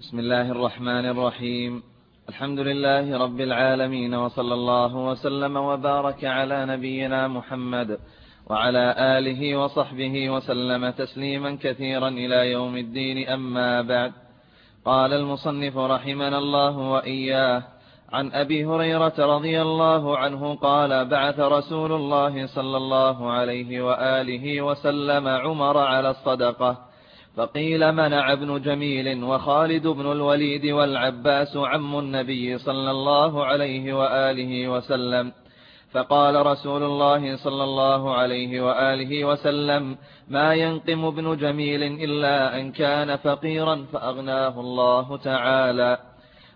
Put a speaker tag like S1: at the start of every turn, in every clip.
S1: بسم الله الرحمن الرحيم. الحمد لله رب العالمين وصلى الله وسلم وبارك على نبينا محمد وعلى آله وصحبه وسلم تسليما كثيرا إلى يوم الدين. أما بعد قال المصنف رحمنا الله وإياه عن أبي هريرة رضي الله عنه قال بعث رسول الله صلى الله عليه وآله وسلم عمر على الصدقة. فقيل منع ابن جميل وخالد بن الوليد والعباس عم النبي صلى الله عليه وآله وسلم. فقال رسول الله صلى الله عليه وآله وسلم ما ينقم ابن جميل إلا أن كان فقيرا فأغناه الله تعالى.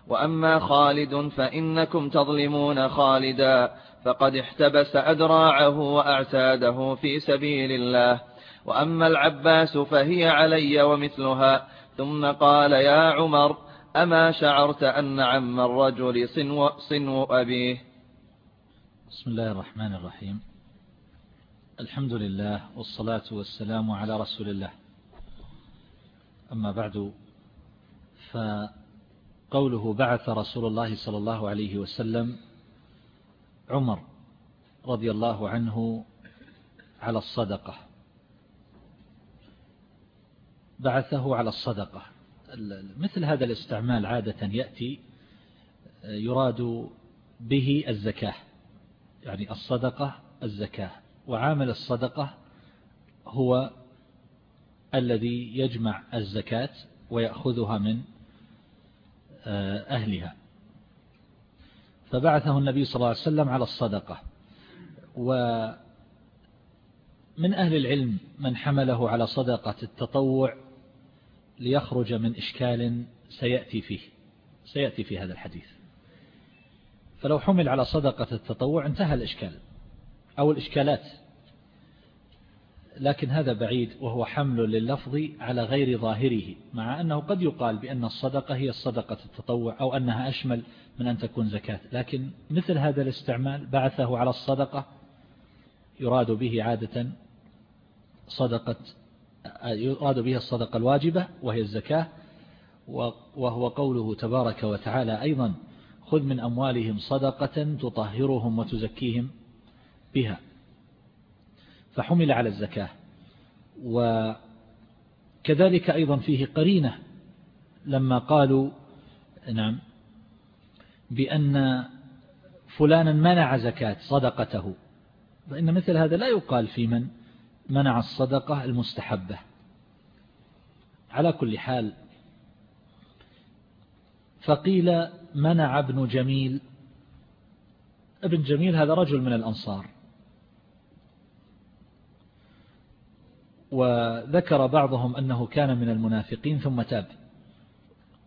S1: وأما خالد فإنكم تظلمون خالدا فقد احتبس أدراعه وأعتاده في سبيل الله. وأما العباس فهي علي ومثلها. ثم قال يا عمر أما شعرت أن عم الرجل صنو, صنو أبيه؟
S2: بسم الله الرحمن الرحيم. الحمد لله والصلاة والسلام على رسول الله. أما بعد فقوله بعث رسول الله صلى الله عليه وسلم عمر رضي الله عنه على الصدقة. بعثه على الصدقة. مثل هذا الاستعمال عادة يأتي يراد به الزكاة. يعني الصدقة الزكاة. وعامل الصدقة هو الذي يجمع الزكاة ويأخذها من آه، أهلها. فبعثه النبي صلى الله عليه وسلم على الصدقة. ومن أهل العلم من حمله على صدقة التطوع ليخرج من إشكال سيأتي فيه سيأتي في هذا الحديث. فلو حمل على صدقة التطوع انتهى الإشكال أو الإشكالات. لكن هذا بعيد وهو حمل لللفظ على غير ظاهره مع أنه قد يقال بأن الصدقة هي الصدقة التطوع أو أنها أشمل من أن تكون زكاة. لكن مثل هذا الاستعمال بعثه على الصدقة يراد به عادة صدقة يراد بها الصدقة الواجبة وهي الزكاة وهو قوله تبارك وتعالى أيضا خذ من أموالهم صدقة تطهرهم وتزكيهم بها. فحمل على الزكاة. وكذلك أيضا فيه قرينة لما قالوا نعم بأن فلانا منع زكاة صدقته. فإن مثل هذا لا يقال في من منع الصدقة المستحبة. على كل حال فقيل منع ابن جميل. ابن جميل هذا رجل من الأنصار. وذكر بعضهم أنه كان من المنافقين ثم تاب.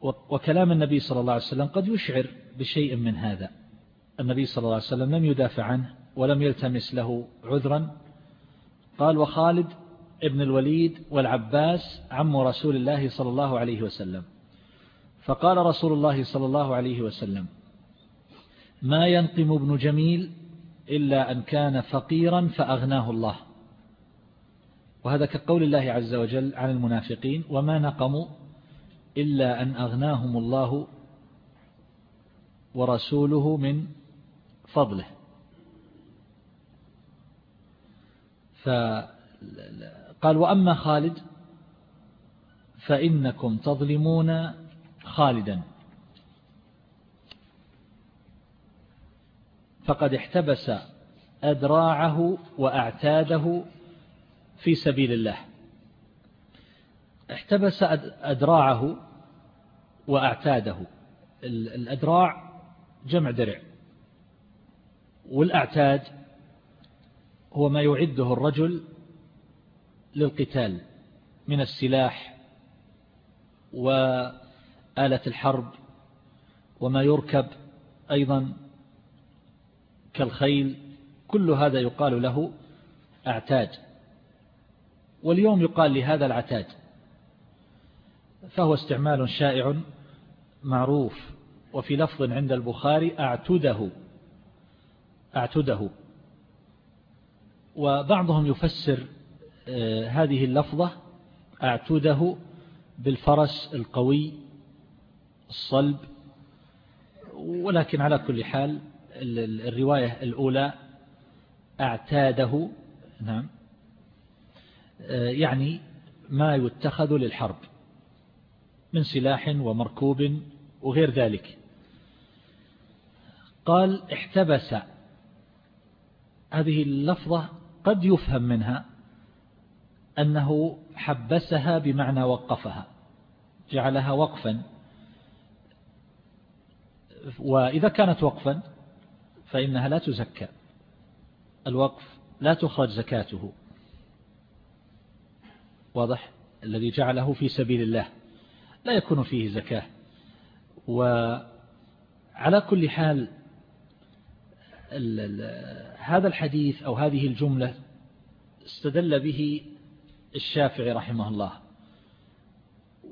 S2: وكلام النبي صلى الله عليه وسلم قد يشعر بشيء من هذا. النبي صلى الله عليه وسلم لم يدافع عنه ولم يلتمس له عذرا. قال وخالد ابن الوليد والعباس عم رسول الله صلى الله عليه وسلم. فقال رسول الله صلى الله عليه وسلم ما ينقم ابن جميل إلا أن كان فقيرا فأغناه الله. وهذا كقول الله عز وجل عن المنافقين وما نقموا إلا أن أغناهم الله ورسوله من فضله. فقال وأما خالد فإنكم تظلمون خالدا. فقد احتبس أدراعه وأعتاده في سبيل الله. احتبس أدراعه وأعتاده. الأدراع جمع درع والأعتاد هو ما يعده الرجل للقتال من السلاح وآلة الحرب وما يركب أيضا كالخيل. كل هذا يقال له أعتاد واليوم يقال لهذا العتاد فهو استعمال شائع معروف وفي لفظ عند البخاري أعتده أعتده. وبعضهم يفسر آه، هذه اللفظة أعتده بالفرس القوي الصلب ولكن على كل حال الرواية الأولى أعتاده نعم يعني ما يتخذ للحرب من سلاح ومركوب وغير ذلك. قال احتبس. هذه اللفظة قد يفهم منها أنه حبسها بمعنى وقفها جعلها وقفا. وإذا كانت وقفا فإنها لا تزكى الوقف لا تخرج زكاته. واضح؟ الذي جعله في سبيل الله لا يكون فيه زكاة. وعلى كل حال هذا الحديث أو هذه الجملة استدل به الشافعي رحمه الله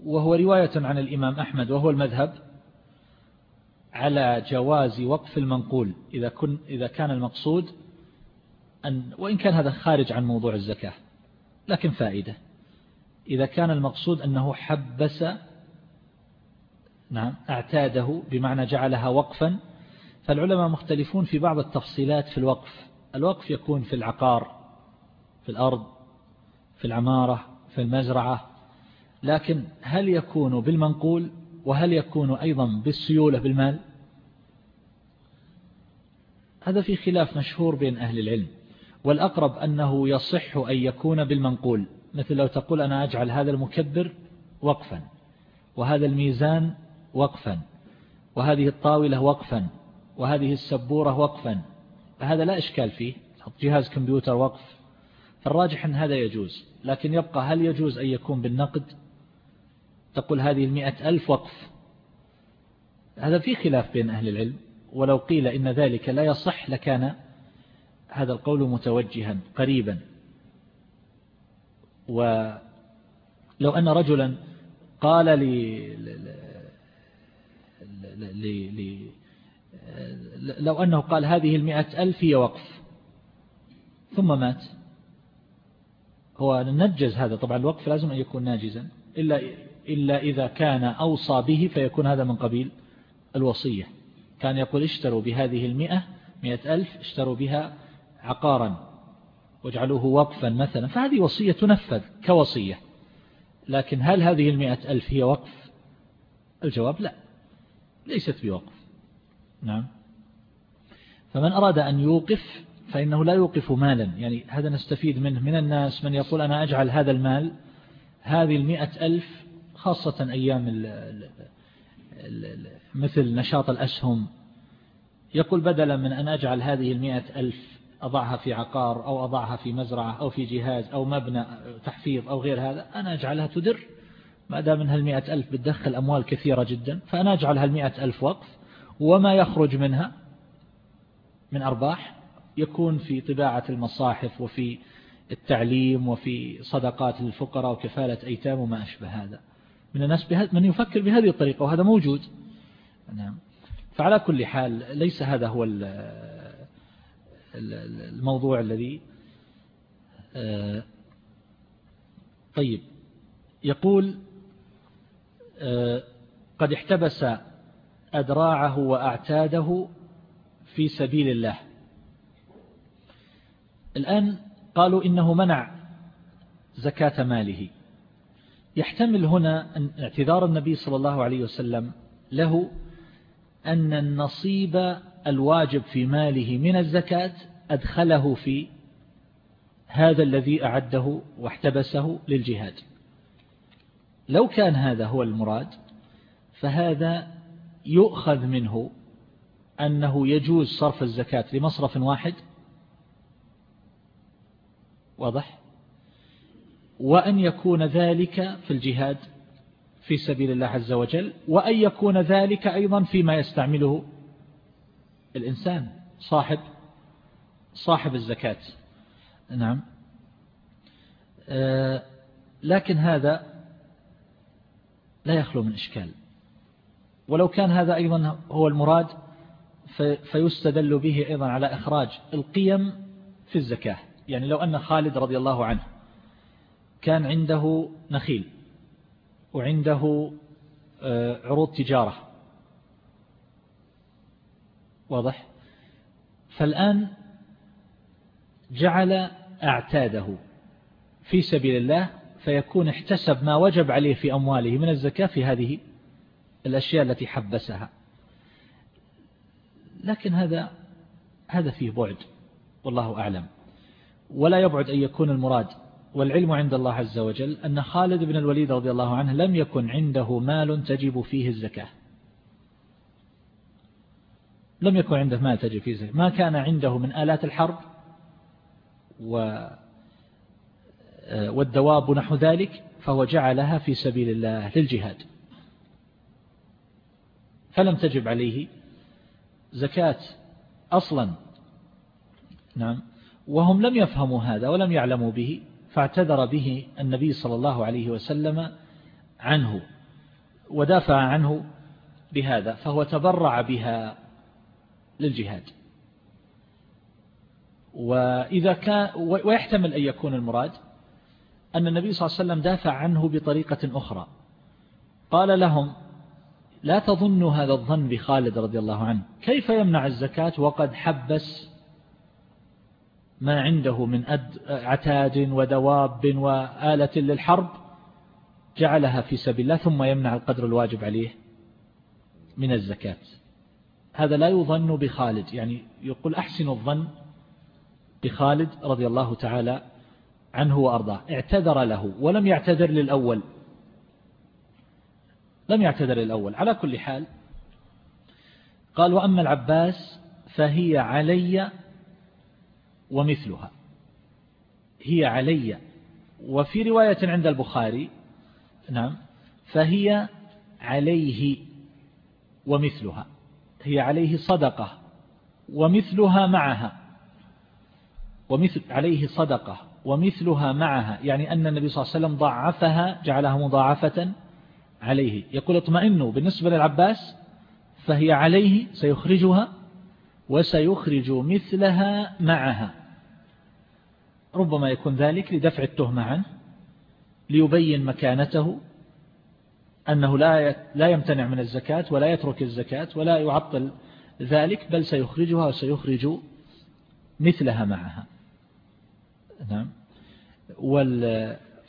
S2: وهو رواية عن الإمام أحمد وهو المذهب على جواز وقف المنقول إذا, كن إذا كان المقصود أن وإن كان هذا خارج عن موضوع الزكاة لكن فائدة. إذا كان المقصود أنه حبس نعم أعتاده بمعنى جعلها وقفا فالعلماء مختلفون في بعض التفصيلات في الوقف. الوقف يكون في العقار في الأرض في العمارة في المزرعة. لكن هل يكون بالمنقول وهل يكون أيضا بالسيولة بالمال؟ هذا في خلاف مشهور بين أهل العلم. والأقرب أنه يصح أن يكون بالمنقول. مثل لو تقول أنا أجعل هذا المكبر وقفا وهذا الميزان وقفا وهذه الطاولة وقفا. وهذه السبورة وقفا. فهذا لا إشكال فيه. جهاز كمبيوتر وقف. فالراجح أن هذا يجوز. لكن يبقى هل يجوز أن يكون بالنقد؟ تقول هذه المئة ألف وقف. هذا في خلاف بين أهل العلم. ولو قيل إن ذلك لا يصح لكان هذا القول متوجها قريبا. ولو أن رجلا قال لي لو أنه قال هذه المئة ألف هي وقف. ثم مات. هو نجز هذا. طبعا الوقف لازم أن يكون ناجزا. إلا, إلا إذا كان أوصى به فيكون هذا من قبيل الوصية. كان يقول اشتروا بهذه المئة مئة ألف اشتروا بها عقارا واجعلوه وقفا مثلا. فهذه وصية تنفذ كوصية. لكن هل هذه المئة ألف هي وقف؟ الجواب لا. ليست بوقف. نعم. فمن أراد أن يوقف فإنه لا يوقف مالا. يعني هذا نستفيد منه. من الناس من يقول أنا أجعل هذا المال هذه المئة ألف خاصة أيام ال ال مثل نشاط الأسهم. يقول بدلا من أن أجعل هذه المئة ألف أضعها في عقار أو أضعها في مزرعة أو في جهاز أو مبنى تحفيظ أو غير هذا أنا أجعلها تدر. ما دام منها المئة ألف بتدخل أموال كثيرة جدا فأنا أجعلها المئة ألف وقف. وما يخرج منها من أرباح يكون في طباعة المصاحف وفي التعليم وفي صدقات للفقراء وكفالة أيتام وما أشبه هذا. من الناس من يفكر بهذه الطريقة وهذا موجود. نعم. فعلى كل حال ليس هذا هو الموضوع الذي آه، طيب. يقول آه، قد احتبس أدراعه وأعتاده في سبيل الله. الآن قالوا إنه منع زكاة ماله. يحتمل هنا اعتذار النبي صلى الله عليه وسلم له أن النصيب الواجب في ماله من الزكاة أدخله في هذا الذي أعده واحتبسه للجهاد. لو كان هذا هو المراد فهذا يؤخذ منه أنه يجوز صرف الزكاة لمصرف واحد؟ واضح؟ وأن يكون ذلك في الجهاد في سبيل الله عز وجل وأن يكون ذلك أيضا فيما يستعمله الإنسان صاحب صاحب الزكاة. نعم. آه، لكن هذا لا يخلو من إشكال. ولو كان هذا أيضا هو المراد فيستدل به أيضا على إخراج القيم في الزكاة. يعني لو أن خالد رضي الله عنه كان عنده نخيل وعنده آه، عروض تجارة واضح؟ فالآن جعل أعتاده في سبيل الله فيكون احتسب ما وجب عليه في أمواله من الزكاة في هذه الأشياء التي حبسها. لكن هذا هذا فيه بعد والله أعلم. ولا يبعد أن يكون المراد والعلم عند الله عز وجل أن خالد بن الوليد رضي الله عنه لم يكن عنده مال تجب فيه الزكاة. لم يكن عنده مال تجب فيه الزكاة. ما كان عنده من آلات الحرب و والدواب نحو ذلك فهو جعلها في سبيل الله للجهاد. فلم تجب عليه زكاة أصلا. نعم. وهم لم يفهموا هذا ولم يعلموا به فاعتذر به النبي صلى الله عليه وسلم عنه ودافع عنه بهذا فهو تبرع بها للجهاد. وإذا كان ويحتمل أن يكون المراد أن النبي صلى الله عليه وسلم دافع عنه بطريقة أخرى. قال لهم لا تظنوا هذا الظن بخالد رضي الله عنه. كيف يمنع الزكاة وقد حبس ما عنده من عتاد ودواب وآلة للحرب جعلها في سبيل الله ثم يمنع القدر الواجب عليه من الزكاة. هذا لا يظن بخالد. يعني يقول أحسن الظن بخالد رضي الله تعالى عنه وأرضاه. اعتذر له ولم يعتذر للأول. لم يعتذر للأول على كل حال قال وأما العباس فهي علي ومثلها. هي علي. وفي رواية عند البخاري نعم فهي عليه ومثلها. هي عليه صدقة ومثلها معها. ومثل عليه صدقة ومثلها معها. يعني أن النبي صلى الله عليه وسلم ضعفها جعلها مضاعفة. عليه. يقول اطمئنوا. بالنسبة للعباس فهي عليه سيخرجها وسيخرج مثلها معها. ربما يكون ذلك لدفع التهمة عنه ليبين مكانته أنه لا لا يمتنع من الزكاة ولا يترك الزكاة ولا يعطل ذلك بل سيخرجها وسيخرج مثلها معها. نعم.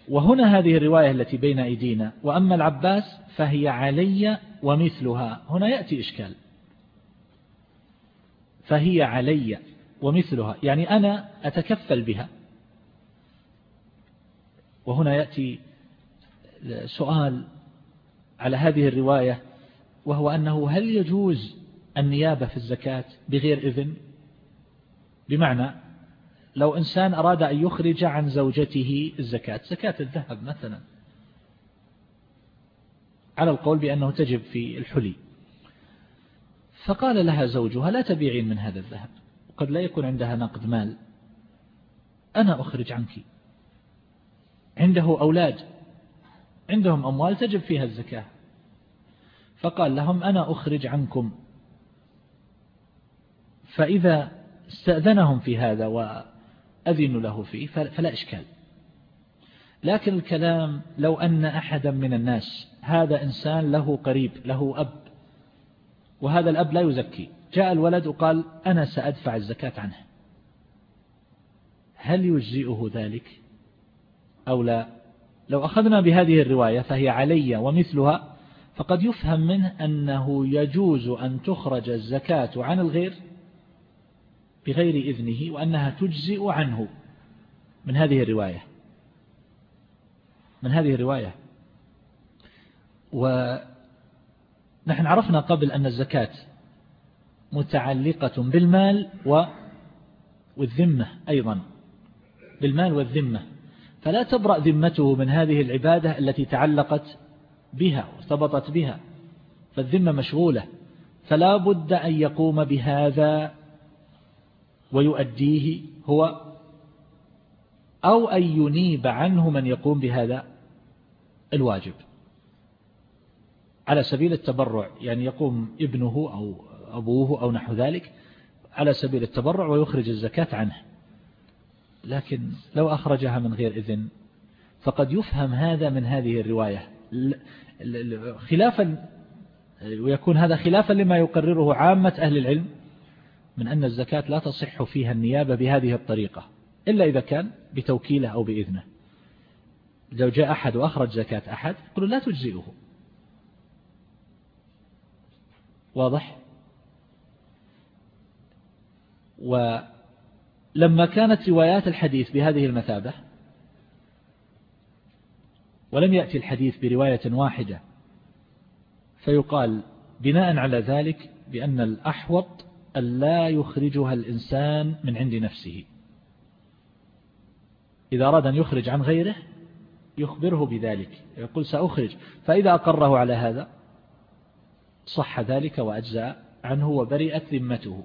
S2: وهنا هذه الرواية التي بين أيدينا وأما العباس فهي علي ومثلها. هنا يأتي إشكال. فهي علي ومثلها يعني أنا أتكفل بها. وهنا يأتي سؤال على هذه الرواية وهو أنه هل يجوز النيابة في الزكاة بغير إذن؟ بمعنى لو إنسان أراد أن يخرج عن زوجته الزكاة زكاة الذهب مثلا. على القول بأنه تجب في الحلي. فقال لها زوجها لا تبيعين من هذا الذهب وقد لا يكون عندها نقد مال أنا أخرج عنك. عنده أولاد عندهم أموال تجب فيها الزكاة. فقال لهم أنا أخرج عنكم. فإذا استأذنهم في هذا وأذن له فيه فلا إشكال. لكن الكلام لو أن أحدا من الناس هذا إنسان له قريب له أب وهذا الأب لا يزكي. جاء الولد وقال أنا سأدفع الزكاة عنه. هل يجزئه ذلك أو لا؟ لو أخذنا بهذه الرواية فهي علي ومثلها فقد يفهم منه أنه يجوز أن تخرج الزكاة عن الغير بغير إذنه وأنها تجزئ عنه. من هذه الرواية؟ من هذه الرواية؟ ونحن عرفنا قبل أن الزكاة متعلقة بالمال والذمة أيضا. بالمال والذمة. فلا تبرأ ذمته من هذه العبادة التي تعلقت بها وارتبطت بها. فالذمة مشغولة. فلا بد أن يقوم بهذا ويؤديه هو أو أن ينيب عنه من يقوم بهذا الواجب. على سبيل التبرع يعني يقوم ابنه أو أبوه أو نحو ذلك على سبيل التبرع ويخرج الزكاة عنه. لكن لو أخرجها من غير إذن فقد يفهم هذا من هذه الرواية. خلافا ويكون هذا خلافا لما يقرره عامة أهل العلم من أن الزكاة لا تصح فيها النيابة بهذه الطريقة إلا إذا كان بتوكيله أو بإذنه. لو جاء أحد وأخرج زكاة أحد يقول لا تجزئه. واضح؟ ولما كانت روايات الحديث بهذه المثابة ولم يأتي الحديث برواية واحدة فيقال بناء على ذلك بأن الأحوط أن لا يخرجها الإنسان من عند نفسه. إذا أراد أن يخرج عن غيره يخبره بذلك. يقول سأخرج. فإذا أقره على هذا صح ذلك وأجزاء عنه وبرئت ذمته.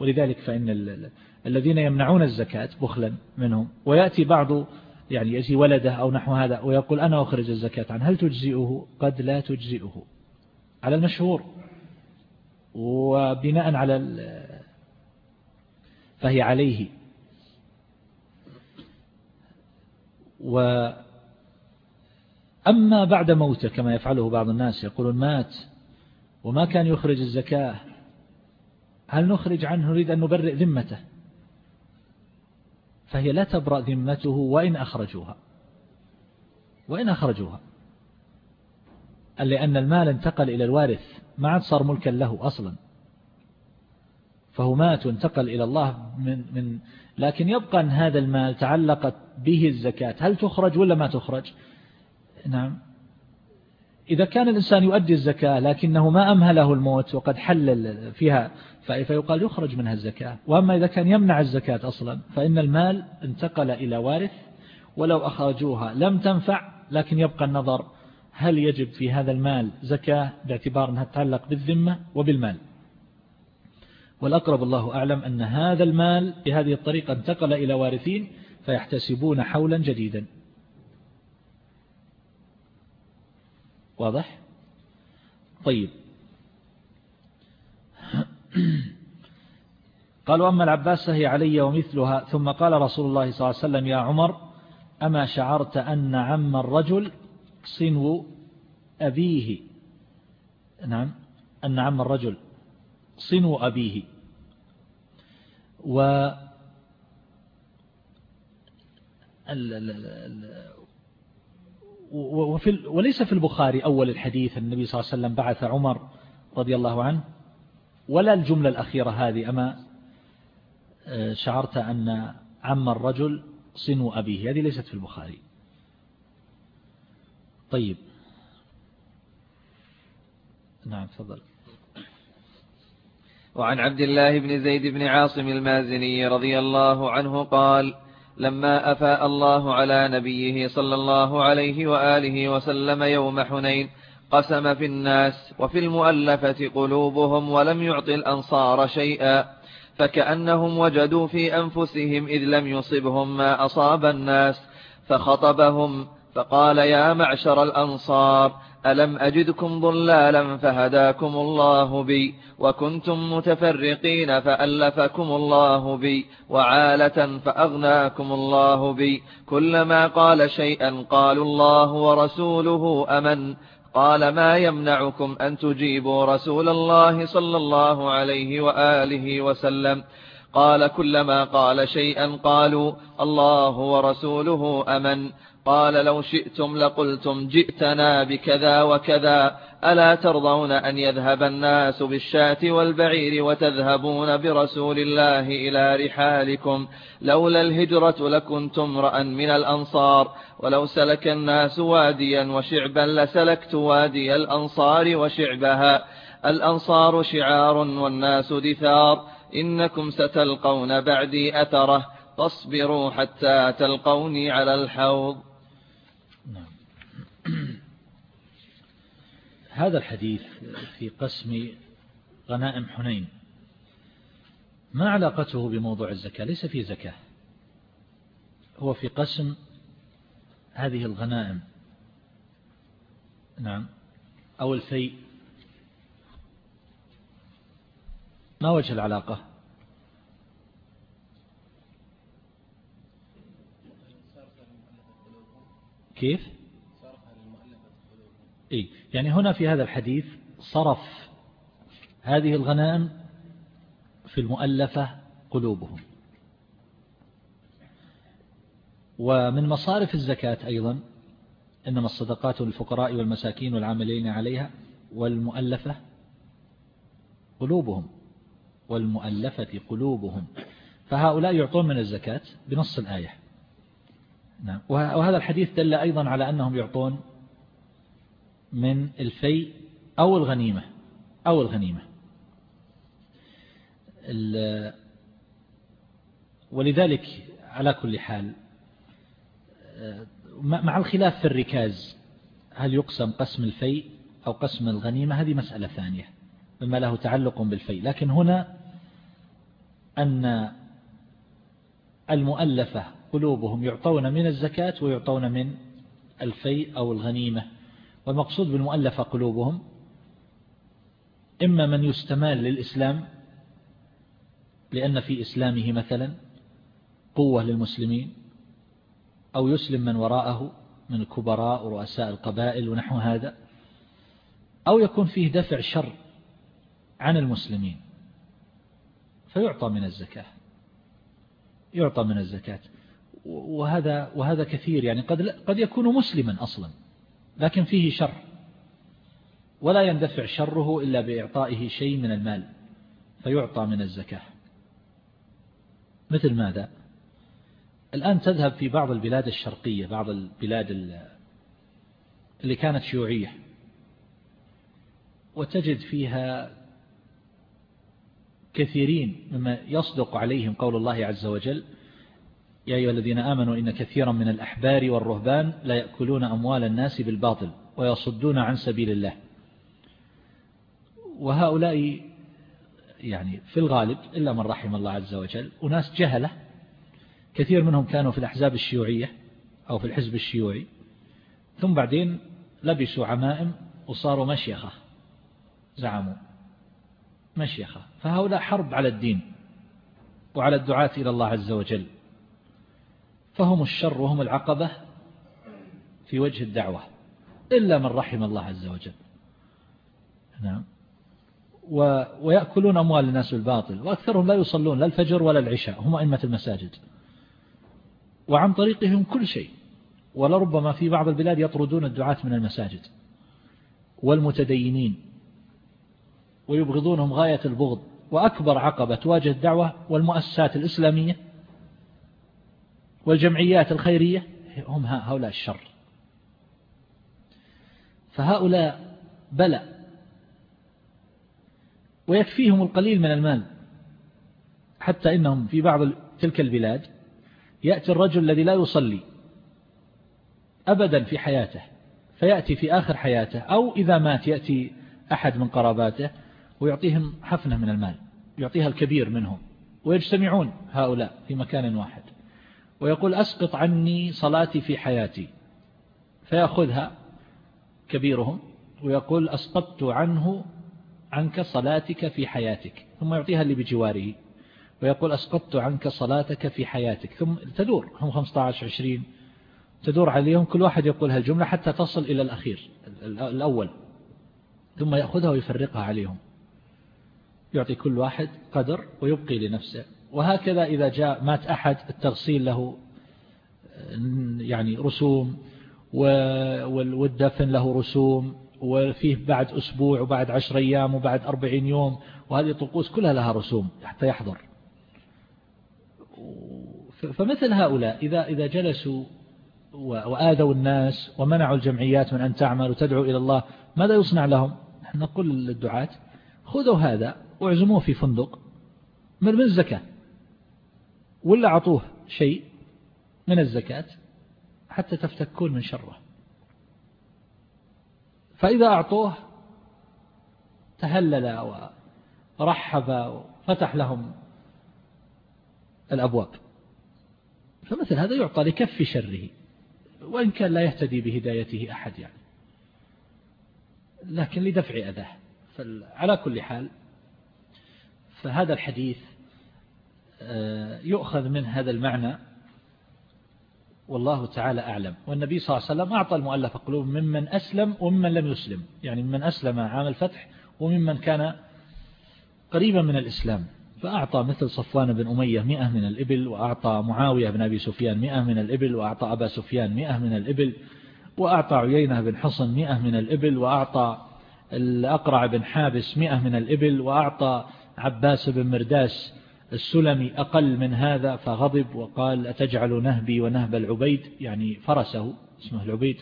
S2: ولذلك فإن الذين يمنعون الزكاة بخلا منهم. ويأتي بعض يعني يأتي ولده أو نحو هذا ويقول أنا أخرج الزكاة عنه. هل تجزئه؟ قد لا تجزئه. على المشهور وبناء على فهي عليه. وأما بعد موته كما يفعله بعض الناس يقولون مات وما كان يخرج الزكاة هل نخرج عنه؟ نريد أن نبرئ ذمته. فهي لا تبرأ ذمته وإن أخرجوها. وإن أخرجوها. لأن المال انتقل إلى الوارث ما عاد صار ملكا له أصلا. فهو مات وانتقل إلى الله من, من لكن يبقى أن هذا المال تعلقت به الزكاة. هل تخرج ولا ما تخرج؟ نعم. إذا كان الإنسان يؤدي الزكاة لكنه ما أمهله الموت وقد حل فيها فيقال يخرج منها الزكاة. وأما إذا كان يمنع الزكاة أصلا فإن المال انتقل إلى وارث ولو أخرجوها لم تنفع لكن يبقى النظر هل يجب في هذا المال زكاة باعتبار أنها تتعلق بالذمة وبالمال؟ والأقرب الله أعلم أن هذا المال بهذه الطريقة انتقل إلى وارثين فيحتسبون حولا جديدا. واضح؟ طيب. قالوا أما العباس فهي علي ومثلها ثم قال رسول الله صلى الله عليه وسلم يا عمر أما شعرت أن عم الرجل صنو أبيه. نعم. أن عم الرجل صنو أبيه. و وفي وليس في البخاري أول الحديث النبي صلى الله عليه وسلم بعث عمر رضي الله عنه. ولا الجملة الأخيرة هذه أما آه، شعرت أن عم الرجل صنو أبيه. هذه ليست في البخاري. طيب. نعم تفضل.
S1: وعن عبد الله بن زيد بن عاصم المازني رضي الله عنه قال لما أفاء الله على نبيه صلى الله عليه وآله وسلم يوم حنين قسم في الناس وفي المؤلفة قلوبهم ولم يعط الأنصار شيئا فكأنهم وجدوا في أنفسهم إذ لم يصبهم ما أصاب الناس فخطبهم فقال يا معشر الأنصار ألم أجدكم ضلالا فهداكم الله بي وكنتم متفرقين فألفكم الله بي وعالة فأغناكم الله بي كلما قال شيئا قالوا الله ورسوله أمن قال ما يمنعكم أن تجيبوا رسول الله صلى الله عليه وآله وسلم قال كلما قال شيئا قالوا الله ورسوله أمن قال لو شئتم لقلتم جئتنا بكذا وكذا. ألا ترضون أن يذهب الناس بالشاة والبعير وتذهبون برسول الله إلى رحالكم؟ لولا الهجرة لكنتم امرأ من الأنصار. ولو سلك الناس واديا وشعبا لسلكت وادي الأنصار وشعبها. الأنصار شعار والناس دثار. إنكم ستلقون بعدي أثره. فاصبروا حتى تلقوني على الحوض.
S2: هذا الحديث في قسم غنائم حنين. ما علاقته بموضوع الزكاة؟ ليس في زكاة. هو في قسم هذه الغنائم. نعم. أو الفيء. ما وجه العلاقة؟ كيف؟ إيه؟ يعني هنا في هذا الحديث صرف هذه الغنائم في المؤلفة قلوبهم. ومن مصارف الزكاة أيضا إنما الصدقات للفقراء والمساكين والعاملين عليها والمؤلفة قلوبهم والمؤلفة قلوبهم. فهؤلاء يعطون من الزكاة بنص الآية. نعم. وهذا الحديث دل أيضا على أنهم يعطون من الفي أو الغنيمة أو الغنيمة. ولذلك على كل حال مع الخلاف في الركاز هل يقسم قسم الفي أو قسم الغنيمة؟ هذه مسألة ثانية مما له تعلق بالفي لكن هنا أن المؤلفة قلوبهم يعطون من الزكاة ويعطون من الفي أو الغنيمة. والمقصود بالمؤلفة قلوبهم إما من يستمال للإسلام لأن في إسلامه مثلا قوة للمسلمين أو يسلم من وراءه من الكبراء ورؤساء القبائل ونحو هذا أو يكون فيه دفع شر عن المسلمين فيعطى من الزكاة يعطى من الزكاة. وهذا وهذا كثير يعني قد قد يكون مسلما أصلا. لكن فيه شر. ولا يندفع شره إلا بإعطائه شيء من المال فيعطى من الزكاة. مثل ماذا؟ الآن تذهب في بعض البلاد الشرقية بعض البلاد اللي كانت شيوعية وتجد فيها كثيرين مما يصدق عليهم قول الله عز وجل يا أيها الذين آمنوا إن كثيرا من الأحبار والرهبان لا يأكلون أموال الناس بالباطل ويصدون عن سبيل الله. وهؤلاء يعني في الغالب إلا من رحم الله عز وجل وناس جهلة. كثير منهم كانوا في الأحزاب الشيوعية أو في الحزب الشيوعي. ثم بعدين لبسوا عمائم وصاروا مشيخة زعموا مشيخة. فهؤلاء حرب على الدين وعلى الدعاة إلى الله عز وجل. فهم الشر وهم العقبة في وجه الدعوة إلا من رحم الله عز وجل. نعم. ويأكلون أموال الناس بالباطل وأكثرهم لا يصلون لا الفجر ولا العشاء هم أئمة المساجد. وعن طريقهم كل شيء ولربما في بعض البلاد يطردون الدعاة من المساجد والمتدينين ويبغضونهم غاية البغض وأكبر عقبة تواجه الدعوة والمؤسسات الإسلامية والجمعيات الخيرية هم هؤلاء الشر. فهؤلاء بلى ويكفيهم القليل من المال حتى إنهم في بعض تلك البلاد يأتي الرجل الذي لا يصلي أبدا في حياته فيأتي في آخر حياته أو إذا مات يأتي أحد من قراباته ويعطيهم حفنة من المال يعطيها الكبير منهم ويجتمعون هؤلاء في مكان واحد. ويقول أسقط عني صلاتي في حياتي فيأخذها كبيرهم ويقول أسقطت عنه عنك صلاتك في حياتك ثم يعطيها اللي بجواره ويقول أسقطت عنك صلاتك في حياتك ثم تدور هم 15 20 تدور عليهم كل واحد يقول هالجملة حتى تصل إلى الأخير الأول ثم يأخذها ويفرقها عليهم يعطي كل واحد قدر ويبقي لنفسه. وهكذا إذا جاء مات أحد التغسيل له يعني رسوم والدفن له رسوم وفيه بعد أسبوع وبعد عشر أيام وبعد أربعين يوم وهذه الطقوس كلها لها رسوم حتى يحضر. فمثل هؤلاء إذا إذا جلسوا وآذوا الناس ومنعوا الجمعيات من أن تعمل وتدعو إلى الله ماذا يصنع لهم؟ نقول للدعاة خذوا هذا واعزموه في فندق من الزكاة. ولا عطوه شيء من الزكاة حتى تفتكون من شره. فإذا أعطوه تهلل ورحب وفتح لهم الأبواب. فمثل هذا يعطى لكف شره وإن كان لا يهتدي بهدايته أحد يعني. لكن لدفع أذاه. على كل حال فهذا الحديث يؤخذ من هذا المعنى. والله تعالى أعلم. والنبي صلى الله عليه وسلم أعطى المؤلف قلوب ممن أسلم وممن لم يسلم. يعني ممن أسلم عام الفتح وممن كان قريبا من الإسلام. فأعطى مثل صفوان بن أمية مئة من الإبل وأعطى معاوية بن أبي سفيان مئة من الإبل وأعطى أبا سفيان مئة من الإبل وأعطى عيينة بن حصن مئة من الإبل وأعطى الأقرع بن حابس مئة من الإبل وأعطى عباس بن مرداس السلمي أقل من هذا فغضب وقال أتجعل نهبي ونهب العبيد؟ يعني فرسه اسمه العبيد.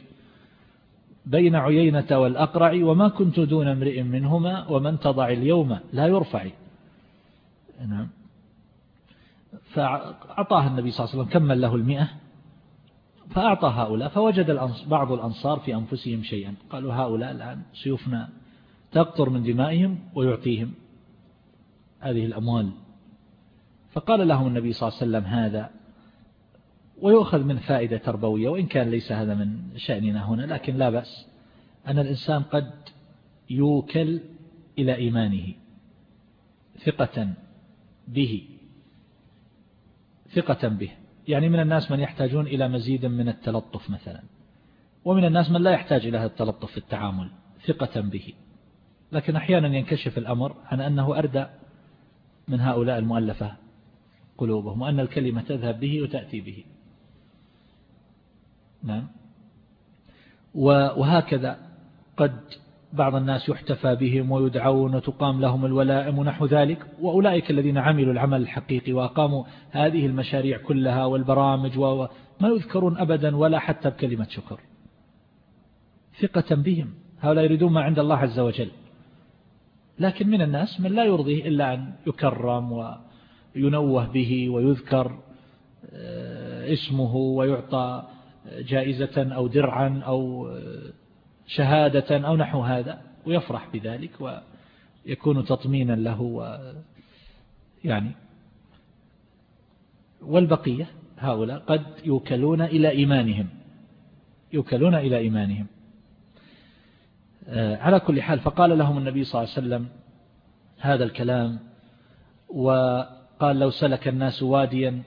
S2: بين عيينة والأقرع وما كنت دون امرئ منهما ومن تضع اليوم لا يرفع. نعم. فأعطاها النبي صلى الله عليه وسلم كمل له المئة فأعطى هؤلاء فوجد بعض الأنصار في أنفسهم شيئا. قالوا هؤلاء الآن سيوفنا تقطر من دمائهم ويعطيهم هذه الأموال. فقال لهم النبي صلى الله عليه وسلم هذا ويؤخذ من فائدة تربوية وإن كان ليس هذا من شأننا هنا لكن لا بأس أن الإنسان قد يوكل إلى إيمانه ثقة به ثقة به. يعني من الناس من يحتاجون إلى مزيد من التلطف مثلا ومن الناس من لا يحتاج إلى هذا التلطف في التعامل ثقة به. لكن أحيانا ينكشف الأمر عن أنه أردى من هؤلاء المؤلفة قلوبهم وأن الكلمة تذهب به وتأتي به. نعم. وهكذا قد بعض الناس يحتفى بهم ويدعون وتقام لهم الولائم ونحو ذلك وأولئك الذين عملوا العمل الحقيقي وأقاموا هذه المشاريع كلها والبرامج وما يذكرون أبدا ولا حتى بكلمة شكر. ثقة بهم. هؤلاء يريدون ما عند الله عز وجل. لكن من الناس من لا يرضيه إلا أن يكرم وينوه به ويذكر آه، اسمه ويعطى جائزة أو درعا أو شهادة أو نحو هذا ويفرح بذلك ويكون تطمينا له يعني والبقية هؤلاء قد يوكلون إلى إيمانهم يوكلون إلى إيمانهم. آه، على كل حال فقال لهم النبي صلى الله عليه وسلم هذا الكلام وقال لو سلك الناس واديا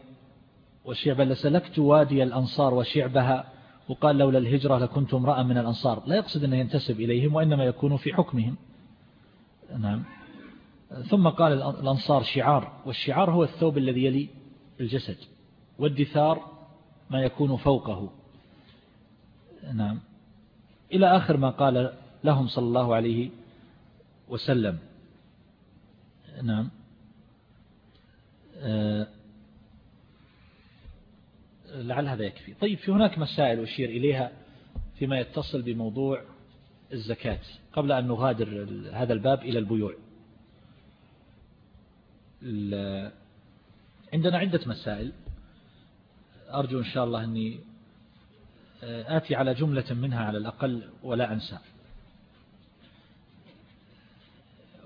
S2: وشعبا لسلكت وادي الأنصار وشعبها وقال لولا الهجرة لكنت امرأ من الأنصار. لا يقصد أنه ينتسب إليهم وإنما يكون في حكمهم. نعم. ثم قال الأنصار شعار والشعار هو الثوب الذي يلي الجسد والدثار ما يكون فوقه. نعم. إلى آخر ما قال لهم صلى الله عليه وسلم. نعم. لعل هذا يكفي. طيب في هناك مسائل أشير إليها فيما يتصل بموضوع الزكاة قبل أن نغادر هذا الباب إلى البيوع. عندنا عدة مسائل. أرجو إن شاء الله أني آتي على جملة منها على الأقل ولا أنسى.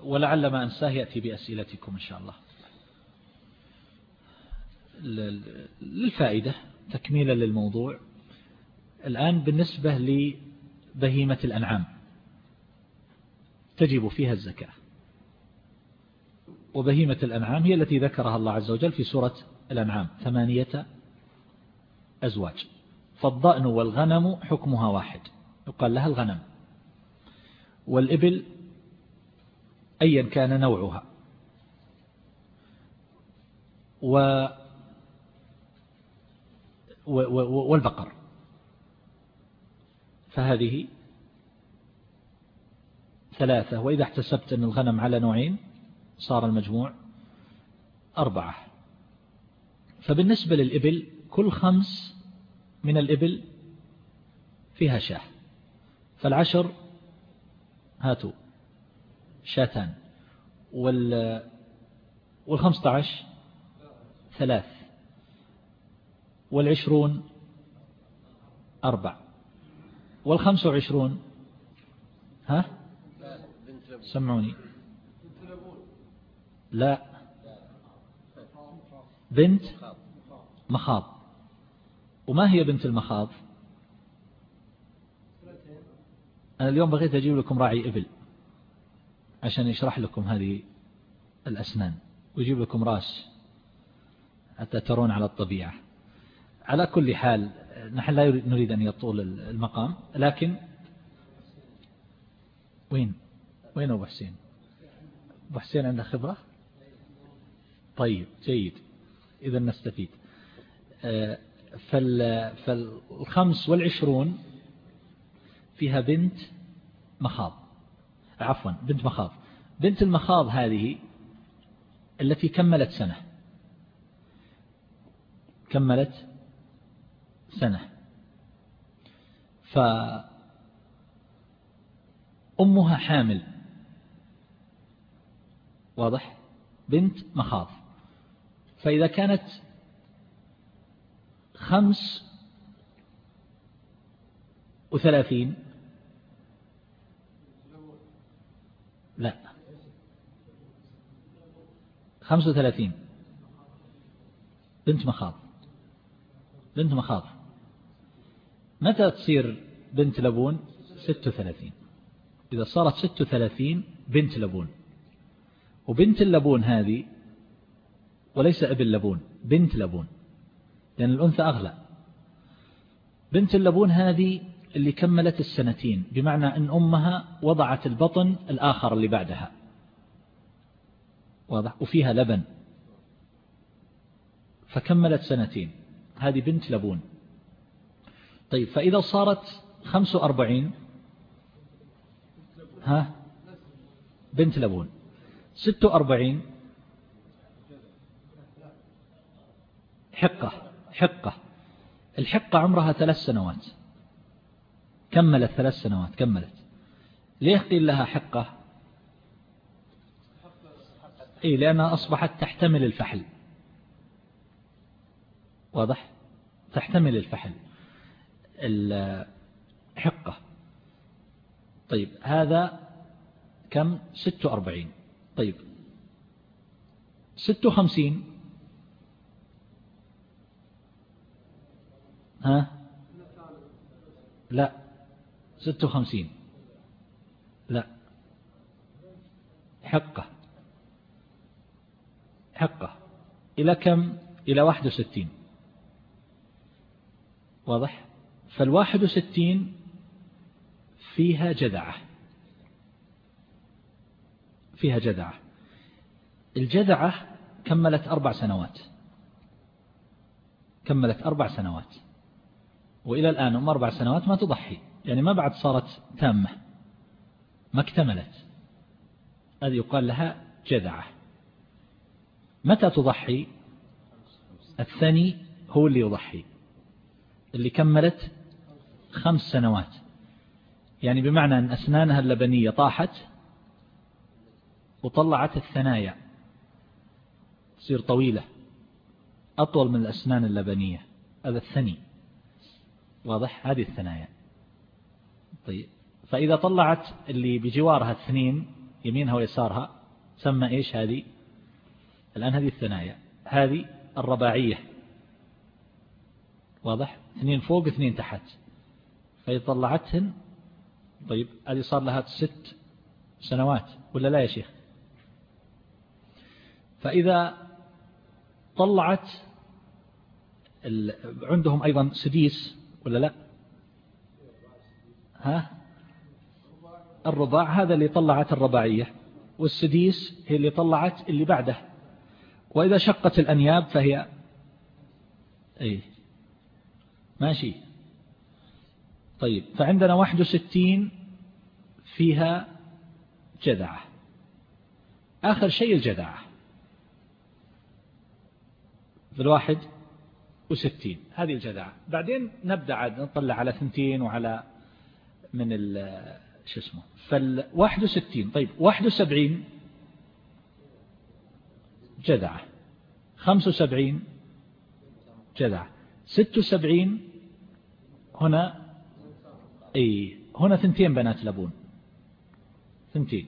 S2: ولعل ما أنساه يأتي بأسئلتكم إن شاء الله. للفائدة تكميلا للموضوع. الآن بالنسبة لبهيمة الأنعام تجب فيها الزكاة. وبهيمة الأنعام هي التي ذكرها الله عز وجل في سورة الأنعام ثمانية أزواج. فالضأن والغنم حكمها واحد. يقال لها الغنم. والإبل أيا كان نوعها. و والبقر. فهذه ثلاثة وإذا احتسبت أن الغنم على نوعين صار المجموع أربعة. فبالنسبة للإبل كل خمس من الإبل فيها شاة. فالعشر هاتوا شاتان وال والخمسة عشر ثلاث. والعشرون أربع والخمس وعشرون ها؟ سمعوني. لا. بنت مخاض. وما هي بنت المخاض؟ أنا اليوم بغيت أجيب لكم راعي إبل عشان يشرح لكم هذه الأسنان. ويجيب لكم راس حتى ترون على الطبيعة. على كل حال نحن لا نريد أن يطول المقام لكن وين؟ وين أبو حسين؟ أبو حسين عنده خبرة؟ طيب جيد. إذا نستفيد. آه، فالخمس والعشرون فيها بنت مخاض. عفوا بنت مخاض. بنت المخاض هذه التي كملت سنة. كملت سنة. فأمها حامل. واضح؟ بنت مخاض. فإذا كانت خمس وثلاثين. لا. خمس وثلاثين. بنت مخاض. بنت مخاض. متى تصير بنت لبون؟ ست وثلاثين. إذا صارت ست وثلاثين بنت لبون. وبنت اللبون هذه وليس ابن لبون بنت لبون. لأن الأنثى أغلى. بنت اللبون هذه اللي كملت السنتين بمعنى أن أمها وضعت البطن الآخر اللي بعدها. واضح؟ وفيها لبن. فكملت سنتين. هذه بنت لبون. طيب فإذا صارت 45 ها؟ بنت لبون. 46 حقة حقة. الحقة عمرها ثلاث سنوات. كملت ثلاث سنوات كملت. ليه قيل لها حقة؟ إيه لأنها أصبحت تحتمل الفحل. واضح؟ تحتمل الفحل. الحقة. طيب هذا كم؟ ست وأربعين. طيب ست وخمسين. ها؟ لا ست وخمسين. لا حقة. حقة. إلى كم؟ إلى واحد وستين. واضح؟ فالواحد وستين فيها جذعة. فيها جذعة. الجذعة كملت أربع سنوات. كملت أربع سنوات. وإلى الآن أم أربع سنوات ما تضحي. يعني ما بعد صارت تامة. ما اكتملت. هذه يقال لها جذعة. متى تضحي؟ الثاني هو اللي يضحي. اللي كملت خمس سنوات. يعني بمعنى أن أسنانها اللبنية طاحت وطلعت الثنايا. تصير طويلة. أطول من الأسنان اللبنية. هذا الثني. واضح؟ هذه الثنايا. طيب. فإذا طلعت اللي بجوارها اثنين يمينها ويسارها سمى إيش هذه؟ الآن هذه الثنايا. هذه الرباعية. واضح؟ اثنين فوق اثنين تحت. فإذا طلعتهن طيب هذه صار لها ست سنوات ولا لا يا شيخ؟ فإذا طلعت عندهم أيضا سديس ولا لا؟ ها؟ الرضاع هذا اللي طلعت الرباعية والسديس هي اللي طلعت اللي بعده. وإذا شقت الأنياب فهي أي ماشي. طيب فعندنا 61 فيها جذعة. آخر شيء الجذعة. في الواحد وستين هذه الجذعة. بعدين نبدأ عاد نطلع على ثنتين وعلى من ال شو اسمه. فالواحد وستين طيب واحد وسبعين جذعة. خمس وسبعين جذعة. ست وسبعين هنا أي هنا ثنتين بنات لبون. ثنتين.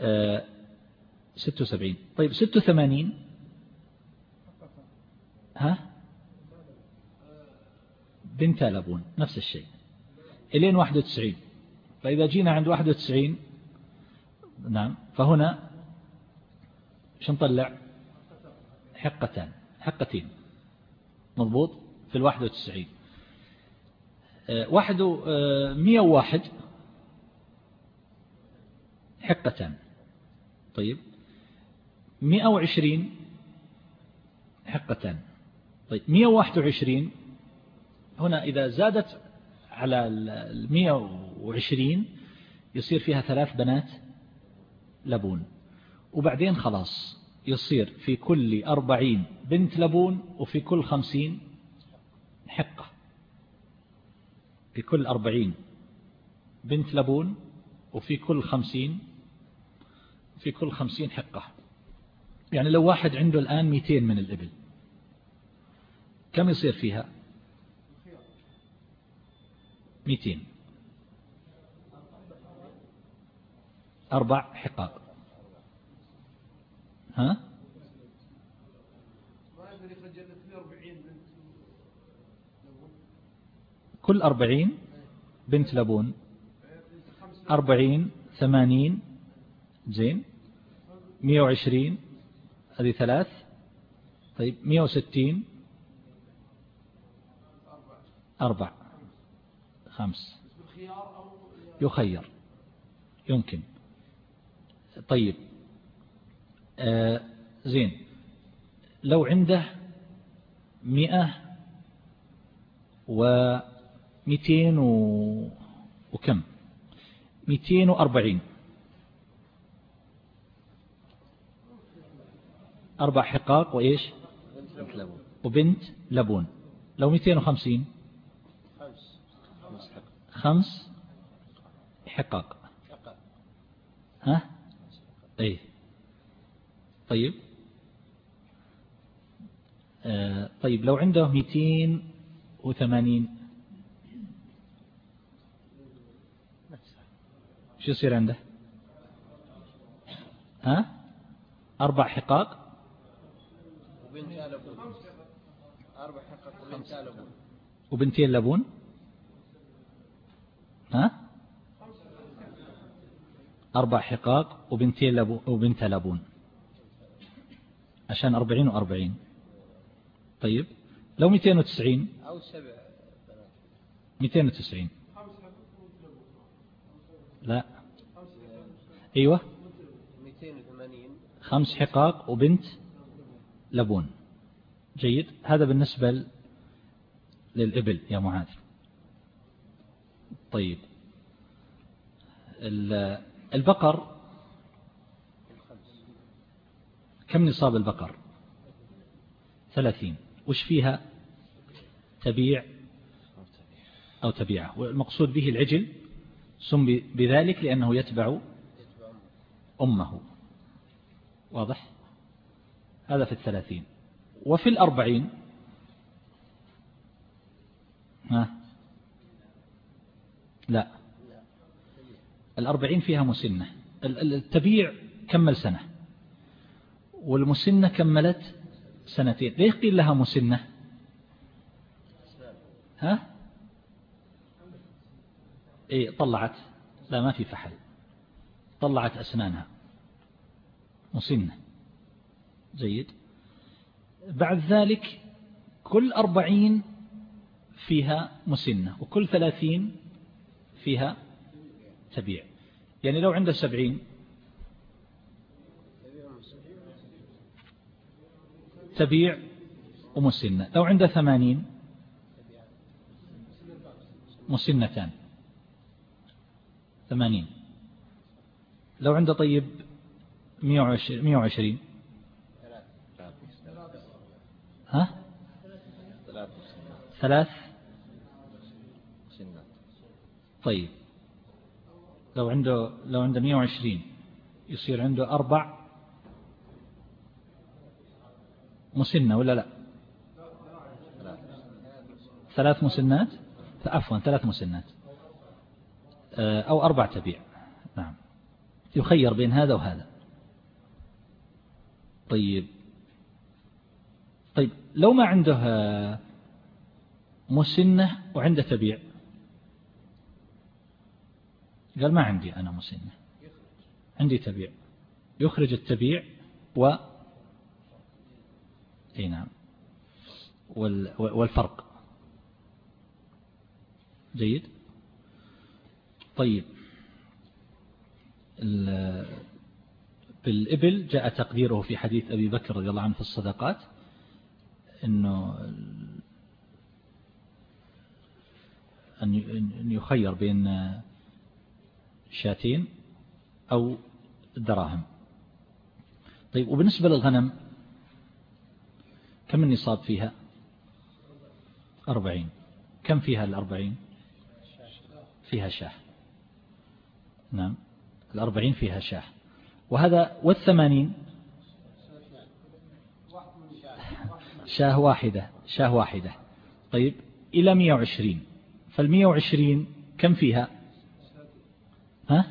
S2: آه ست وسبعين. طيب ست وثمانين. ها؟ بنت لبون نفس الشيء. إلين 91 فإذا جينا عند 91 نعم فهنا شو نطلع حقتان حقتين. مضبوط؟ في الواحد وتسعين. آه، واحد آه، مئة وواحد حقتان. طيب. مئة وعشرين. حقتان. طيب. مئة وواحد وعشرين. هنا إذا زادت على المئة وعشرين يصير فيها ثلاث بنات لبون. وبعدين خلاص يصير في كل أربعين بنت لبون وفي كل خمسين حقة في كل أربعين. بنت لبون وفي كل خمسين في كل خمسين حقة. يعني لو واحد عنده الآن ميتين من الإبل كم يصير فيها؟ ميتين. أربع حقاق ها؟ كل أربعين بنت لبون. أربعين ثمانين زين. مية وعشرين هذه ثلاث. طيب مية وستين. أربع. خمس. يخير. يمكن. طيب. آه زين. لو عنده مئة ومئتين وكم؟ مئتين وأربعين. أربع حقاق وإيش؟ وبنت لبون. لو 250 خمس حقاق. ها؟ اي طيب. آه طيب لو عنده 280 شو يصير عنده؟ ها؟ أربع حقاق؟ وبنتين لبون. أربع حقق وبنتين لبون. وبنتين لبون؟ ها؟ أربع حقاق وبنتين لبون وبنت لبون. عشان أربعين وأربعين. طيب. لو مئتين وتسعين؟ أو سبع. مئتين وتسعين. لا. أيوة. خمس حقاق وبنت لبون. جيد. هذا بالنسبة للإبل يا معاذ. طيب. البقر. كم نصاب البقر؟ ثلاثين. وش فيها؟ تبيع أو تبيعه. والمقصود به العجل. سم بذلك لأنه يتبع أمه. واضح؟ هذا في الثلاثين. وفي الأربعين؟ ها؟ لا. الأربعين فيها مسنة. التبيع كمل سنة. والمسنة كملت سنتين. ليه قيل لها مسنة؟ ها؟ إيه طلعت. لا ما في فحل. طلعت أسنانها. مسنة جيد. بعد ذلك كل أربعين فيها مسنة وكل ثلاثين فيها تبيع. يعني لو عنده سبعين. تبيع ومسنة لو عنده ثمانين. مسنتان ثمانين. لو عنده طيب مئة وعشرين. ها؟ ثلاث. طيب. لو عنده لو عنده 120 يصير عنده أربع. مسنة ولا لا؟ ثلاث مسنات؟ عفوا ثلاث مسنات. آه، أو أربع تبيع. يخير بين هذا وهذا. طيب. طيب لو ما عنده مسنة وعنده تبيع قال ما عندي أنا مسنة عندي تبيع. يخرج التبيع و أي نعم. والفرق. جيد؟ طيب. بالإبل جاء تقديره في حديث أبي بكر رضي الله عنه في الصدقات أنه أن يخير بين شاتين أو دراهم. طيب وبالنسبة للغنم كم النصاب فيها؟ أربعين. كم فيها الأربعين؟ فيها شاة. نعم. الأربعين فيها شاة. وهذا والثمانين؟ شاة واحدة شاة واحدة. طيب إلى مية وعشرين. فالمية وعشرين كم فيها؟ ها؟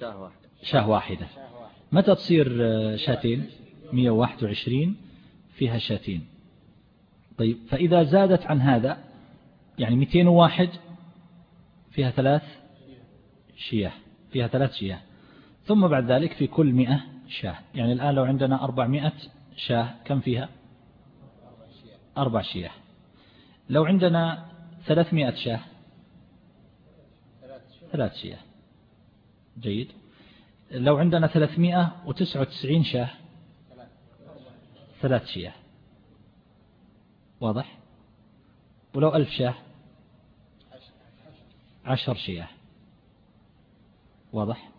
S1: شاة واحدة.
S2: شاة واحدة. متى تصير شاتين؟ مية وواحد وعشرين فيها شاتين. طيب فإذا زادت عن هذا يعني 201 فيها ثلاث؟ شياه. فيها ثلاث شياه. ثم بعد ذلك في كل مئة شاه. يعني الآن لو عندنا أربعمائة شاه كم فيها؟ أربع شياه. لو عندنا ثلاثمائة شاه ثلاث شياه. جيد. لو عندنا ثلاثمائة وتسعة وتسعين شاه ثلاث شياه. واضح؟ ولو ألف شاه عشر شياه. واضح؟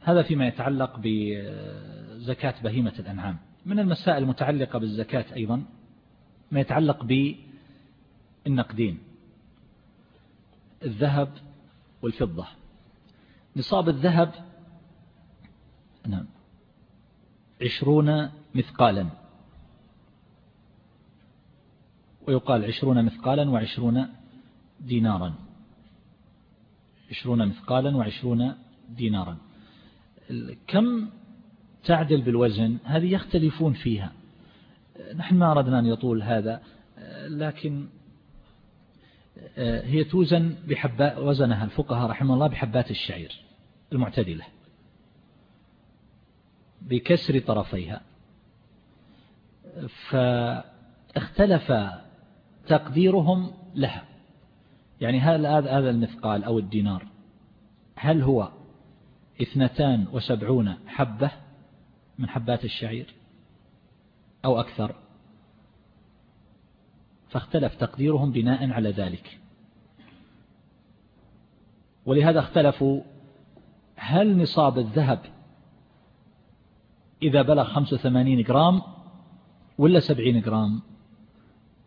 S2: هذا فيما يتعلق بزكاة بهيمة الأنعام. من المسائل المتعلقة بالزكاة أيضا؟ ما يتعلق بالنقدين. الذهب والفضة. نصاب الذهب نعم عشرون مثقالا. ويقال عشرون مثقالا وعشرون دينارا. عشرون مثقالا وعشرون دينارا. كم تعدل بالوزن؟ هذه يختلفون فيها. نحن ما أردنا أن يطول هذا لكن هي توزن بحبات وزنها الفقهاء رحمه الله بحبات الشعير المعتدلة بكسر طرفيها. فاختلف تقديرهم لها. يعني هل هذا المثقال أو الدينار هل هو اثنتان وسبعون حبة من حبات الشعير أو أكثر؟ فاختلف تقديرهم بناء على ذلك. ولهذا اختلفوا هل نصاب الذهب إذا بلغ 85 جرام ولا 70 جرام؟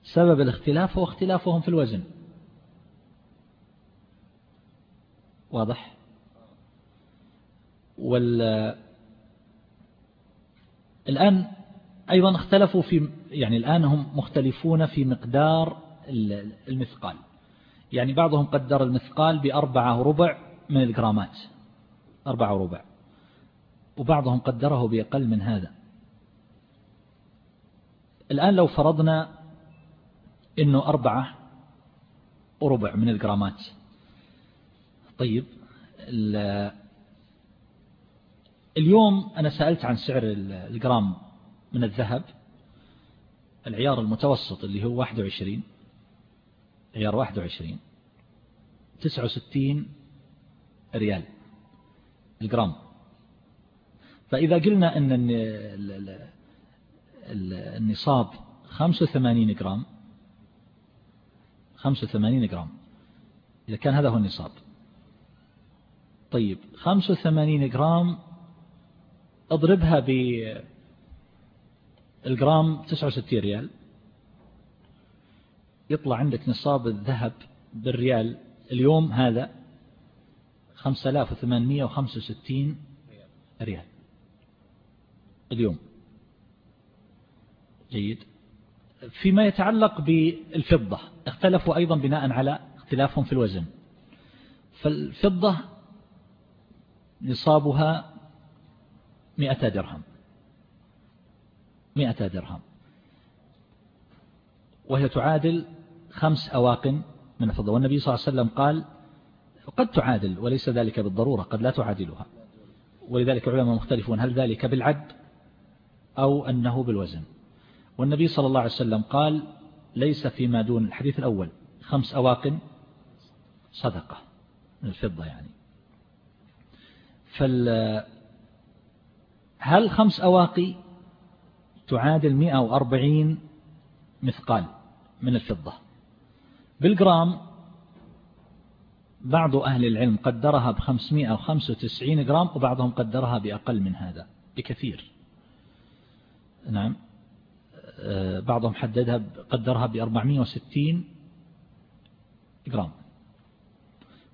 S2: سبب الاختلاف هو اختلافهم في الوزن. واضح؟ وال الآن أيضا اختلفوا في يعني الآن هم مختلفون في مقدار المثقال. يعني بعضهم قدر المثقال بأربعة ربع من الجرامات. أربعة ربع. وبعضهم قدره بأقل من هذا. الآن لو فرضنا أنه أربعة وربع من الجرامات. طيب اليوم أنا سألت عن سعر الجرام من الذهب العيار المتوسط اللي هو 21 عيار 21 69 ريال الجرام. فإذا قلنا أن النصاب 85 جرام 85 جرام إذا كان هذا هو النصاب. طيب 85 جرام اضربها بالجرام 69 ريال. يطلع عندك نصاب الذهب بالريال. اليوم هذا 5865 ريال. اليوم. جيد. فيما يتعلق بالفضة اختلفوا أيضا بناء على اختلافهم في الوزن. فالفضة نصابها مئة درهم. مئة درهم. وهي تعادل خمس أواق من الفضة. والنبي صلى الله عليه وسلم قال قد تعادل وليس ذلك بالضرورة قد لا تعادلها. ولذلك العلماء مختلفون هل ذلك بالعد أو أنه بالوزن؟ والنبي صلى الله عليه وسلم قال ليس فيما دون الحديث الأول خمس أواق صدقة من الفضة يعني. فال هل خمس أواقي تعادل 140 مثقال من الفضة؟ بالجرام بعض أهل العلم قدرها ب 595 جرام وبعضهم قدرها بأقل من هذا بكثير. نعم. آه، بعضهم حددها قدرها ب 460 جرام.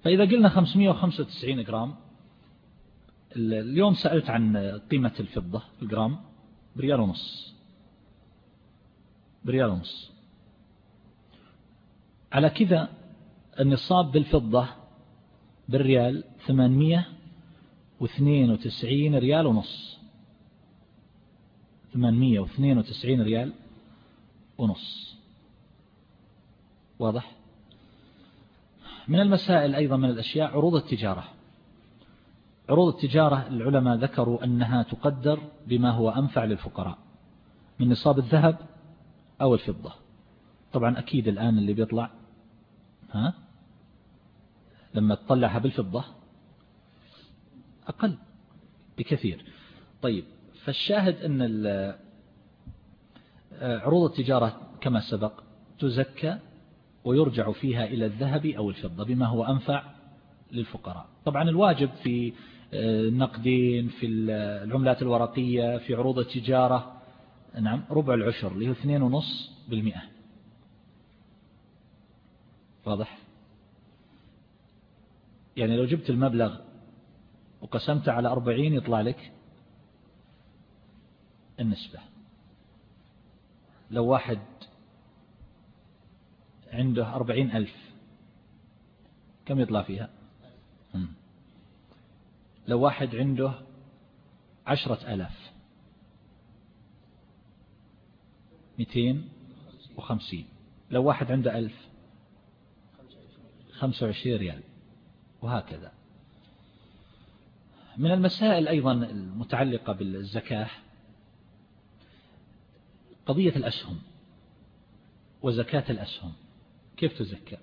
S2: فإذا قلنا 595 جرام اليوم سألت عن قيمة الفضة الجرام بريال ونص. بريال ونص. على كذا النصاب بالفضة بالريال 892 ريال ونص. 892 ريال ونص. واضح؟ من المسائل أيضا من الأشياء عروض التجارة. عروض التجارة العلماء ذكروا أنها تقدر بما هو أنفع للفقراء من نصاب الذهب أو الفضة. طبعا أكيد الآن اللي بيطلع ها لما تطلعها بالفضة أقل بكثير. طيب فالشاهد أن عروض التجارة كما سبق تزكى ويرجع فيها إلى الذهب أو الفضة بما هو أنفع للفقراء. طبعا الواجب في النقدين في العملات الورقية في عروض التجارة. نعم ربع العشر اللي هو اثنين ونص بالمئة. واضح؟ يعني لو جبت المبلغ وقسمت على أربعين يطلع لك النسبة. لو واحد عنده أربعين ألف كم يطلع فيها؟ لو واحد عنده عشرة ألاف مئتين وخمسين. لو واحد عنده ألف خمسة وعشرين ريال وهكذا. من المسائل أيضا المتعلقة بالزكاة قضية الأسهم وزكاة الأسهم. كيف تزكى؟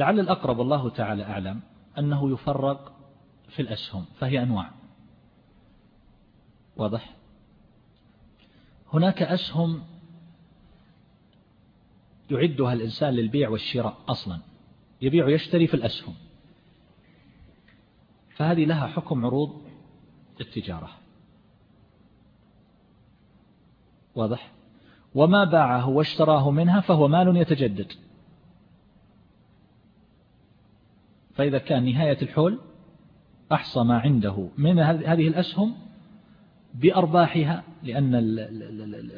S2: لعل الأقرب الله تعالى أعلم أنه يفرق في الأسهم فهي أنواع. واضح؟ هناك أسهم يعدها الإنسان للبيع والشراء أصلا. يبيع ويشتري في الأسهم. فهذه لها حكم عروض التجارة. واضح؟ وما باعه واشتراه منها فهو مال يتجدد. فإذا كان نهاية الحول أحصى ما عنده. من هذه الأسهم بأرباحها لأن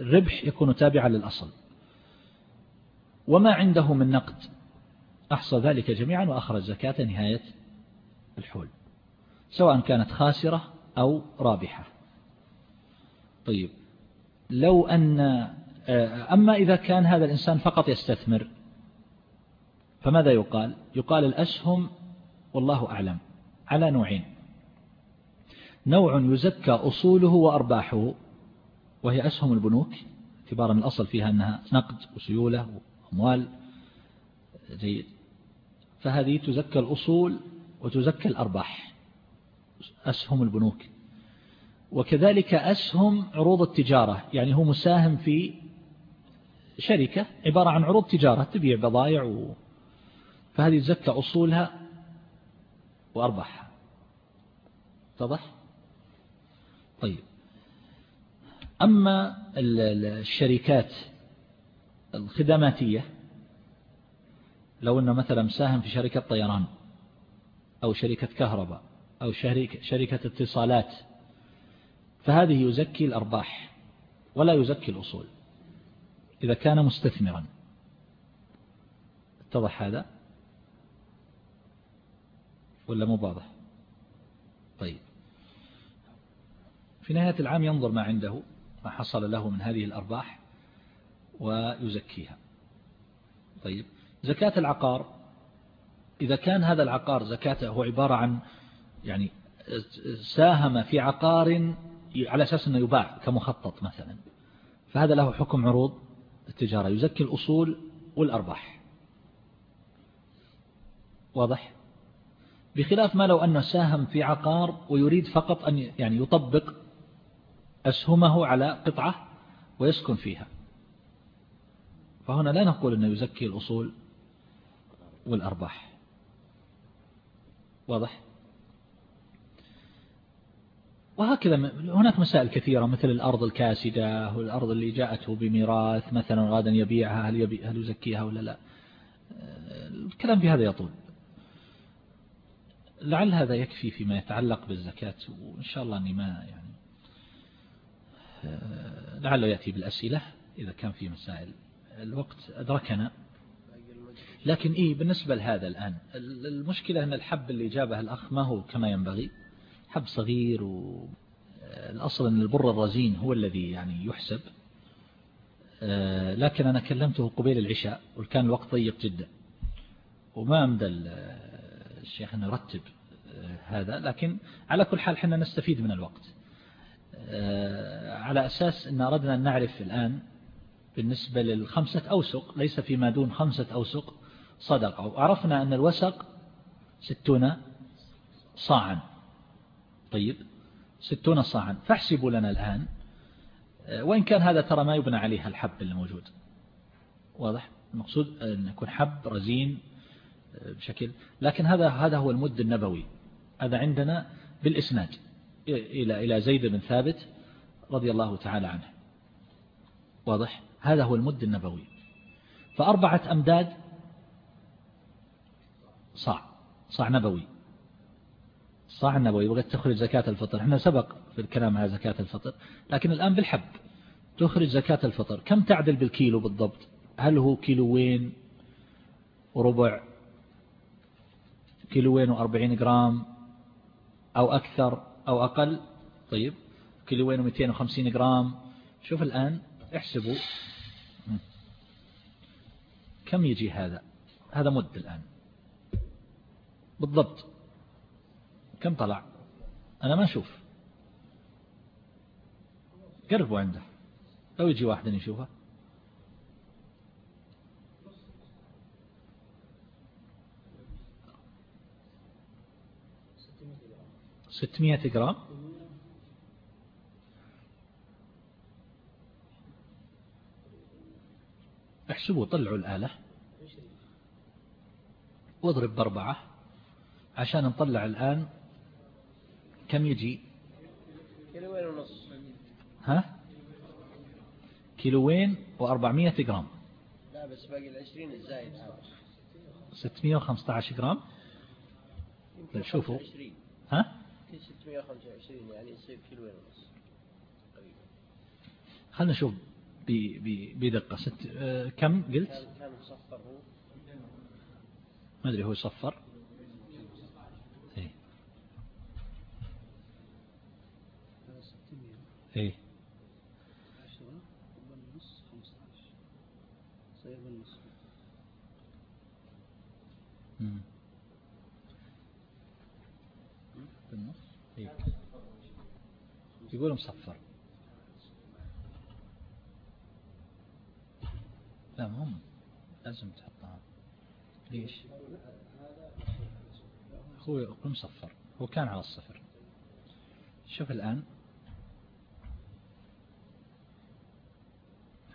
S2: الربح يكون تابعا للأصل. وما عنده من نقد أحصى ذلك جميعا وأخرج زكاة نهاية الحول سواء كانت خاسرة أو رابحة. طيب لو أن أما إذا كان هذا الإنسان فقط يستثمر فماذا يقال؟ يقال الأسهم والله أعلم. على نوعين. نوع يزكى أصوله وأرباحه وهي أسهم البنوك اعتبارا الأصل فيها أنها نقد وسيولة وأموال جيد. فهذه تزكى الأصول وتزكى الأرباح. أسهم البنوك. وكذلك أسهم عروض التجارة يعني هو مساهم في شركة عبارة عن عروض تجارة تبيع بضائع و... فهذه تزكى أصولها وأرباحها اتضح؟ طيب. أما الشركات الخدماتية لو أنه مثلا مساهم في شركة طيران أو شركة كهرباء أو شركة اتصالات فهذه يزكي الأرباح ولا يزكي الأصول إذا كان مستثمرا. اتضح هذا؟ ولا مو واضح؟ طيب. في نهاية العام ينظر ما عنده ما حصل له من هذه الأرباح ويزكيها. طيب. زكاة العقار إذا كان هذا العقار زكاته هو عبارة عن يعني ساهم في عقار على أساس أنه يباع كمخطط مثلا. فهذا له حكم عروض التجارة يزكي الأصول والأرباح. واضح؟ بخلاف ما لو أنه ساهم في عقار ويريد فقط أن يعني يطبق أسهمه على قطعة ويسكن فيها. فهنا لا نقول أنه يزكي الأصول والأرباح. واضح؟ وهكذا هناك مسائل كثيرة مثل الأرض الكاسدة والأرض اللي جاءته بميراث مثلا غادا يبيعها هل, يبيع هل يزكيها ولا لا؟ الكلام في هذا يطول. لعل هذا يكفي فيما يتعلق بالزكاة وإن شاء الله أني ما يعني لعله يأتي بالأسئلة إذا كان في مسائل. الوقت أدركنا. لكن إيه بالنسبة لهذا الآن المشكلة أن الحب اللي جابه الأخ ما هو كما ينبغي. حب صغير والأصل أن البر الرزين هو الذي يعني يحسب. لكن أنا كلمته قبيل العشاء وكان الوقت ضيق جدا. وما أمدى الشيخ أن يرتب هذا لكن على كل حال حنا نستفيد من الوقت. على أساس أن أردنا أن نعرف الآن بالنسبة للخمسة أوسق ليس فيما دون خمسة أوسق صدقة. وعرفنا أن الوسق ستون صاعا. طيب ستون صاعا. فاحسبوا لنا الآن وإن كان هذا ترى ما يبنى عليها الحب الموجود. واضح؟ المقصود أن يكون حب رزين بشكل. لكن هذا هذا هو المد النبوي. هذا عندنا بالإسناد. إلى إلى زيد بن ثابت رضي الله تعالى عنه. واضح؟ هذا هو المد النبوي. فأربعة أمداد صاع صاع نبوي. صاع النبوي وقد تخرج زكاة الفطر. إحنا سبق في الكلام على زكاة الفطر. لكن الآن بالحب. تخرج زكاة الفطر. كم تعدل بالكيلو بالضبط؟ هل هو كيلوين وربع كيلوين وأربعين جرام أو أكثر أو أقل. طيب كيلوين ومئتين وخمسين جرام. شوف الآن احسبوا. كم يجي هذا؟ هذا مد الآن. بالضبط. كم طلع؟ أنا ما أشوف. قربوا عنده. لو يجي واحد يشوفه. ستمائة جرام. احسبوا طلعوا الآلة. واضرب بأربعة. عشان نطلع الآن كم يجي؟
S3: كيلوين ونص.
S2: ها؟ كيلوين وأربعمية جرام.
S3: لا بس باقي العشرين الزايد.
S2: ستمية وخمسة عشر جرام. شوفوا. ها؟
S3: 625 يعني يصير كيلوين ونص.
S2: خلنا نشوف بدقة. ست آه كم قلت؟
S3: كان مصفر هو.
S2: ما أدري هو صفر؟ إيه إيه بالنص إيه. يقول مصفر. لا مهم لازم تحطها. ليش؟ هو يقول مصفر. هو كان على الصفر. شوف الآن.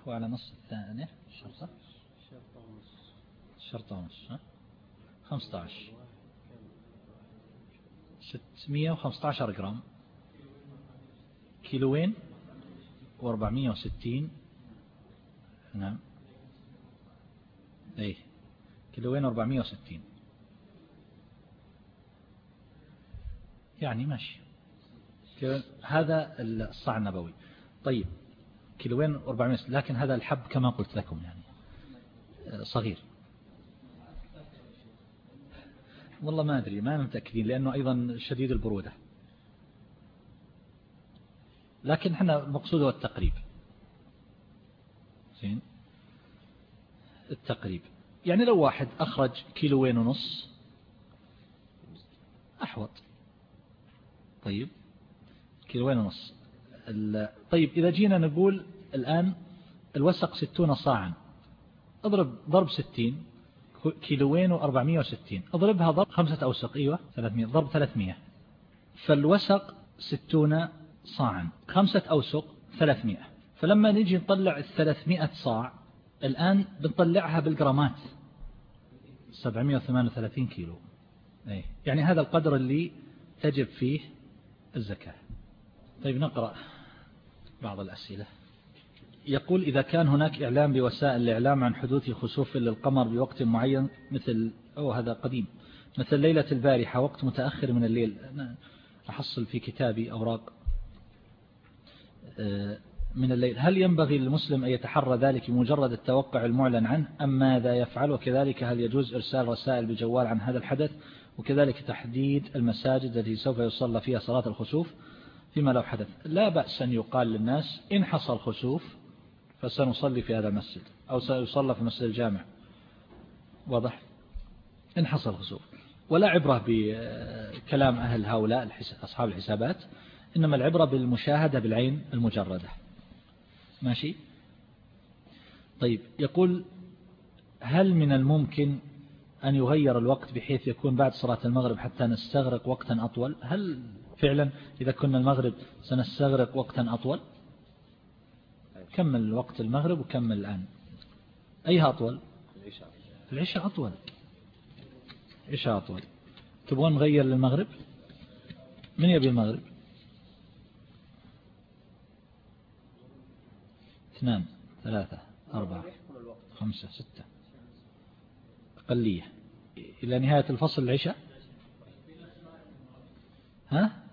S2: هو على نص الثانية. شرطة. شرطة ونص ها؟ 15 615 جرام. كيلوين و460 نعم. إيه كيلوين و460 يعني ماشي. هذا الصاع النبوي. طيب كيلوين و460 لكن هذا الحب كما قلت لكم يعني صغير. والله ما أدري ما متأكدين لأنه أيضا شديد البرودة. لكن إحنا المقصود هو التقريب. زين؟ التقريب. يعني لو واحد أخرج كيلوين ونص أحوط. طيب؟ كيلوين ونص. طيب إذا جينا نقول الآن الوسق ستون صاعا. اضرب ضرب ستين كيلوين وأربعمية وستين. اضربها ضرب خمسة أوسق. أيوة ثلاثمية. ضرب ثلاثمية. فالوسق ستون صاعا. خمسة أوسق ثلاثمية فلما نجي نطلع الثلاثمية صاع الآن بنطلعها بالجرامات. 738 كيلو. أي يعني هذا القدر اللي تجب فيه الزكاة. طيب نقرأ بعض الأسئلة. يقول إذا كان هناك إعلام بوسائل الإعلام عن حدوث خسوف للقمر بوقت معين مثل أو هذا قديم مثل ليلة البارحة وقت متأخر من الليل. أنا أحصل في كتابي أوراق من الليل. هل ينبغي للمسلم أن يتحرى ذلك بمجرد التوقع المعلن عنه أم ماذا يفعل؟ وكذلك هل يجوز إرسال رسائل بجوال عن هذا الحدث؟ وكذلك تحديد المساجد التي سوف يصلى فيها صلاة الخسوف فيما لو حدث. لا بأس أن يقال للناس إن حصل خسوف فسنصلي في هذا المسجد أو سيصلى في مسجد الجامع. واضح؟ إن حصل خسوف. ولا عبرة بكلام أهل هؤلاء أصحاب الحسابات. إنما العبرة بالمشاهدة بالعين المجردة. ماشي؟ طيب يقول هل من الممكن أن يغير الوقت بحيث يكون بعد صلاة المغرب حتى نستغرق وقتا أطول؟ هل فعلا إذا كنا المغرب سنستغرق وقتا أطول؟ كمل وقت المغرب وكمل الآن. أيها أطول؟ العشاء أطول. العشاء أطول. تبغون نغير للمغرب؟ من يبي المغرب؟ اثنان ثلاثة أربعة خمسة ستة. أقلية. إلى نهاية الفصل العشاء؟ ها؟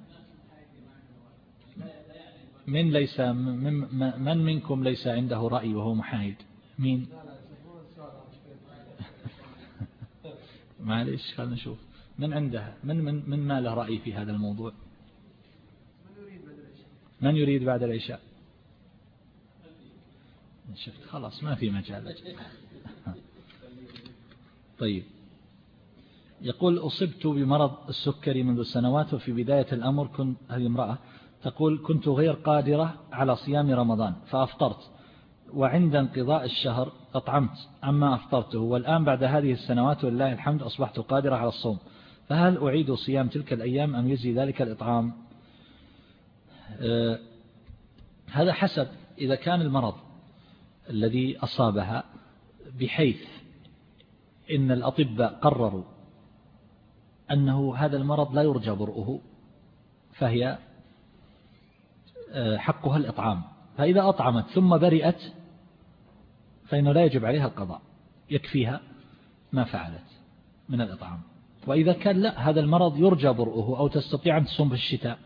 S2: من ليس من, من منكم ليس عنده رأي وهو محايد؟ مين؟ معليش خلنا نشوف. من عنده؟ من من من ما له رأي في هذا الموضوع؟ من يريد بعد العشاء؟ شفت خلاص ما في مجال. طيب. يقول أصبت بمرض السكري منذ سنوات وفي بداية الأمر كنت هذه امرأة تقول كنت غير قادرة على صيام رمضان فأفطرت. وعند انقضاء الشهر أطعمت. عما أفطرته. والآن بعد هذه السنوات ولله الحمد أصبحت قادرة على الصوم. فهل أعيد صيام تلك الأيام أم يجزي ذلك الإطعام؟ أه هذا حسب إذا كان المرض. الذي أصابها بحيث إن الأطباء قرروا أنه هذا المرض لا يرجى برؤه فهي آه، حقها الإطعام. فإذا أطعمت ثم برئت فإنه لا يجب عليها القضاء يكفيها ما فعلت من الإطعام. وإذا كان لا هذا المرض يرجى برؤه أو تستطيع أن تصوم في الشتاء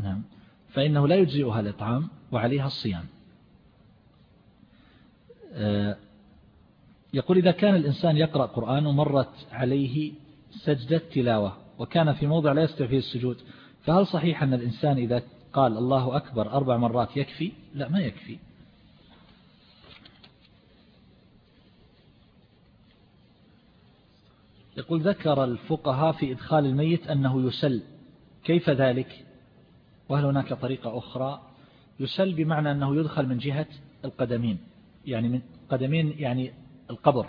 S2: نعم فإنه لا يجزئها الإطعام وعليها الصيام. يقول إذا كان الإنسان يقرأ قرآن ومرت عليه سجدة تلاوة وكان في موضع لا يستطيع فيه السجود فهل صحيح أن الإنسان إذا قال الله أكبر أربع مرات يكفي؟ لا ما يكفي. يقول ذكر الفقهاء في إدخال الميت أنه يسل. كيف ذلك؟ وهل هناك طريقة أخرى؟ يسل بمعنى أنه يدخل من جهة القدمين. يعني من قدمين يعني القبر.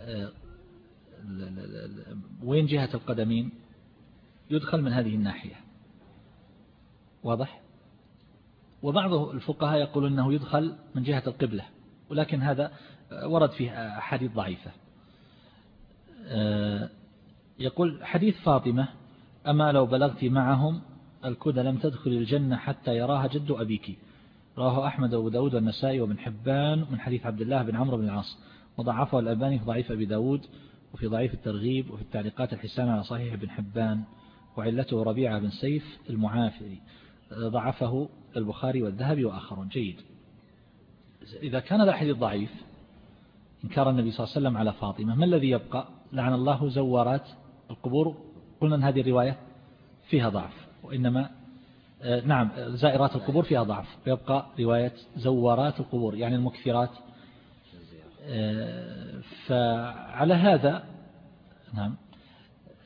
S2: آه، وين جهة القدمين؟ يدخل من هذه الناحية. واضح؟ وبعض الفقهاء يقول أنه يدخل من جهة القبلة ولكن هذا ورد فيه حديث ضعيفة. آه، يقول حديث فاطمة أما لو بلغت معهم الكدى لم تدخل الجنة حتى يراها جد أبيك. رواه أحمد وأبو داود والنسائي وابن حبان من حديث عبد الله بن عمرو بن العاص. وضعفه الألباني في ضعيف أبي داود وفي ضعيف الترغيب وفي التعليقات الحسان على صحيح ابن حبان وعلته ربيعة بن سيف المعافري. ضعفه البخاري والذهبي وآخرون جيد. إذا كان هذا الحديث ضعيف إنكار النبي صلى الله عليه وسلم على فاطمة ما الذي يبقى؟ لعن الله زوارات القبور؟ قلنا أن هذه الرواية فيها ضعف وإنما نعم زائرات القبور فيها ضعف. ويبقى رواية زوارات القبور يعني المكثرات آه، فعلى هذا نعم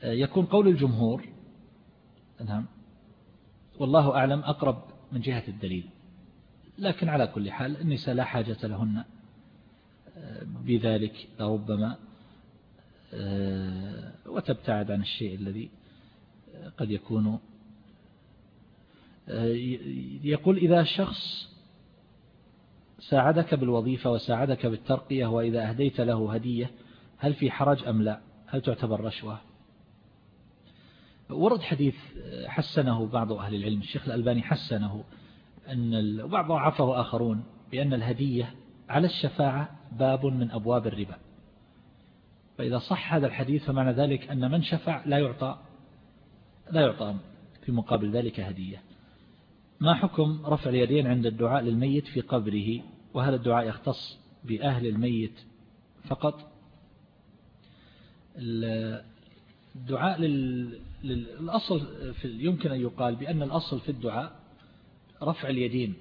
S2: آه، يكون قول الجمهور نعم والله أعلم أقرب من جهة الدليل. لكن على كل حال النساء لا حاجة لهن. بذلك لربما وتبتعد عن الشيء الذي قد يكون يقول إذا شخص ساعدك بالوظيفة وساعدك بالترقية وإذا أهديت له هدية هل في حرج أم لا؟ هل تعتبر رشوة؟ ورد حديث حسنه بعض أهل العلم الشيخ الألباني حسنه أن وبعض عفه آخرون بأن الهدية على الشفاعة باب من أبواب الربا. فإذا صح هذا الحديث فمعنى ذلك أن من شفع لا يعطى لا يعطى في مقابل ذلك هدية. ما حكم رفع اليدين عند الدعاء للميت في قبره؟ وهل الدعاء يختص بأهل الميت فقط؟ الدعاء للأصل في يمكن أن يقال بأن الأصل في الدعاء رفع اليدين.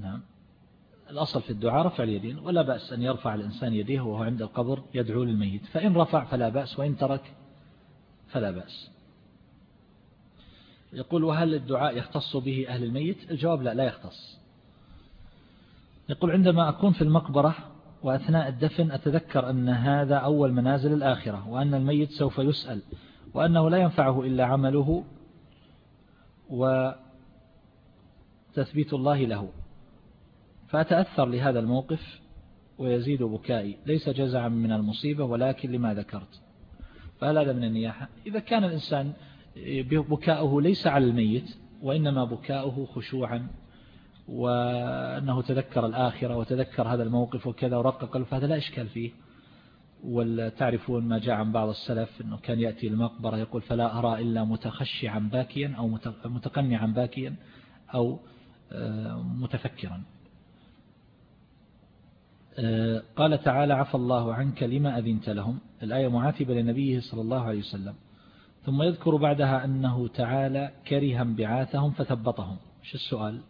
S2: نعم. الأصل في الدعاء رفع اليدين ولا بأس أن يرفع الإنسان يديه وهو عند القبر يدعو للميت. فإن رفع فلا بأس وإن ترك فلا بأس. يقول وهل الدعاء يختص به أهل الميت؟ الجواب لا لا يختص. يقول عندما أكون في المقبرة وأثناء الدفن أتذكر أن هذا أول منازل الآخرة وأن الميت سوف يسأل وأنه لا ينفعه إلا عمله وتثبيت الله له. فأتأثر لهذا الموقف ويزيد بكائي. ليس جزعا من المصيبة ولكن لما ذكرت. فهل هذا من النياحة؟ إذا كان الإنسان بكاؤه ليس على الميت وإنما بكاؤه خشوعا وأنه تذكر الآخرة وتذكر هذا الموقف وكذا ورق قلب فهذا لا إشكال فيه. وتعرفون ما جاء عن بعض السلف أنه كان يأتي المقبرة يقول فلا أرى إلا متخشعا باكيا أو متقنعا باكيا أو آه، متفكرا. آه، قال تعالى عفى الله عنك لما أذنت لهم. الآية معاتبة لنبيه صلى الله عليه وسلم. ثم يذكر بعدها أنه تعالى كره انبعاثهم فثبطهم. شو السؤال؟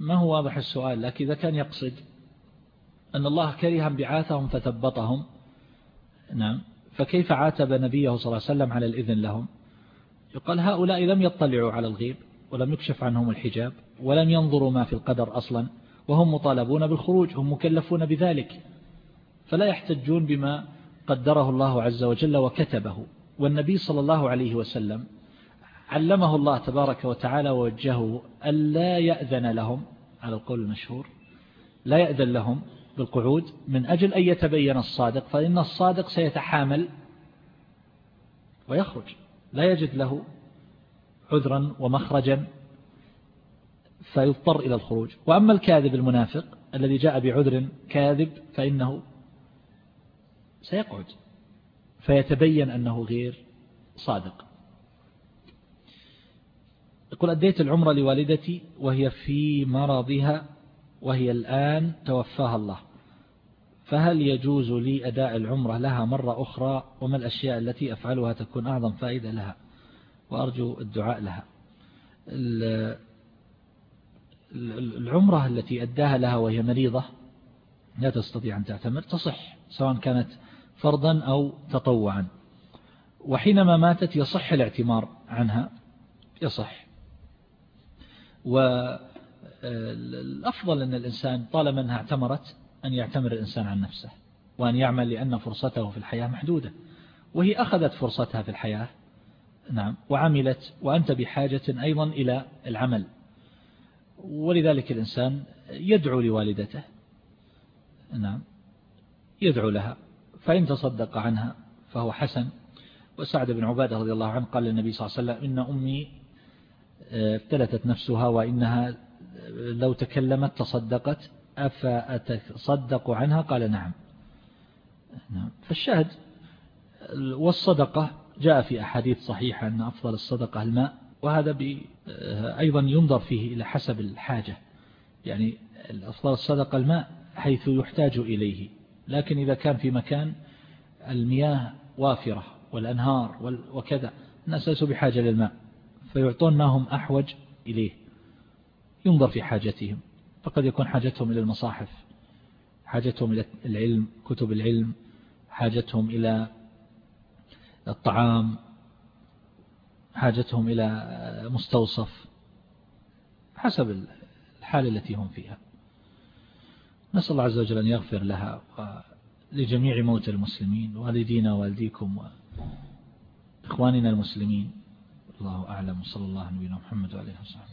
S2: ما هو واضح السؤال؟ لكن إذا كان يقصد أن الله كره انبعاثهم فثبطهم نعم فكيف عاتب نبيه صلى الله عليه وسلم على الإذن لهم؟ يقال هؤلاء لم يطلعوا على الغيب ولم يكشف عنهم الحجاب ولم ينظروا ما في القدر أصلا وهم مطالبون بالخروج هم مكلفون بذلك. فلا يحتجون بما قدره الله عز وجل وكتبه. والنبي صلى الله عليه وسلم علمه الله تبارك وتعالى ووجهه ألا يأذن لهم على القول المشهور لا يأذن لهم بالقعود من أجل أن يتبين الصادق فإن الصادق سيتحامل ويخرج. لا يجد له عذرا ومخرجا فيضطر إلى الخروج. وأما الكاذب المنافق الذي جاء بعذر كاذب فإنه سيقعد. فيتبين أنه غير صادق. يقول أديت العمرة لوالدتي وهي في مرضها وهي الآن توفاها الله. فهل يجوز لي أداء العمرة لها مرة أخرى؟ وما الأشياء التي أفعلها تكون أعظم فائدة لها؟ وأرجو الدعاء لها. العمرة التي أداها لها وهي مريضة لا تستطيع أن تعتمر تصح سواء كانت فرضا أو تطوعا. وحينما ماتت يصح الاعتمار عنها يصح. والأفضل أن الإنسان طالما أنها اعتمرت أن يعتمر الإنسان عن نفسه وأن يعمل لأن فرصته في الحياة محدودة. وهي أخذت فرصتها في الحياة نعم وعملت وأنت بحاجة أيضا إلى العمل. ولذلك الإنسان يدعو لوالدته نعم يدعو لها. فإن تصدق عنها فهو حسن. وسعد بن عبادة رضي الله عنه قال للنبي صلى الله عليه وسلم إن أمي ابتلتت نفسها وإنها لو تكلمت تصدقت أفأتصدق عنها؟ قال نعم. نعم. فالشاهد والصدقة جاء في أحاديث صحيحة أن أفضل الصدقة الماء وهذا أيضا ينظر فيه إلى حسب الحاجة. يعني أفضل الصدقة الماء حيث يحتاج إليه. لكن إذا كان في مكان المياه وافرة والأنهار وكذا الناس ليسوا بحاجة للماء فيعطون ما هم أحوج إليه ينظر في حاجتهم فقد يكون حاجتهم إلى المصاحف حاجتهم إلى العلم كتب العلم حاجتهم إلى الطعام حاجتهم إلى مستوصف حسب الحال التي هم فيها. نسأل الله عز وجل أن يغفر لها ولجميع موتى المسلمين والدينا والديكم وإخواننا المسلمين. الله أعلم. صلى الله عليه وسلم محمد وعليه وصحبه.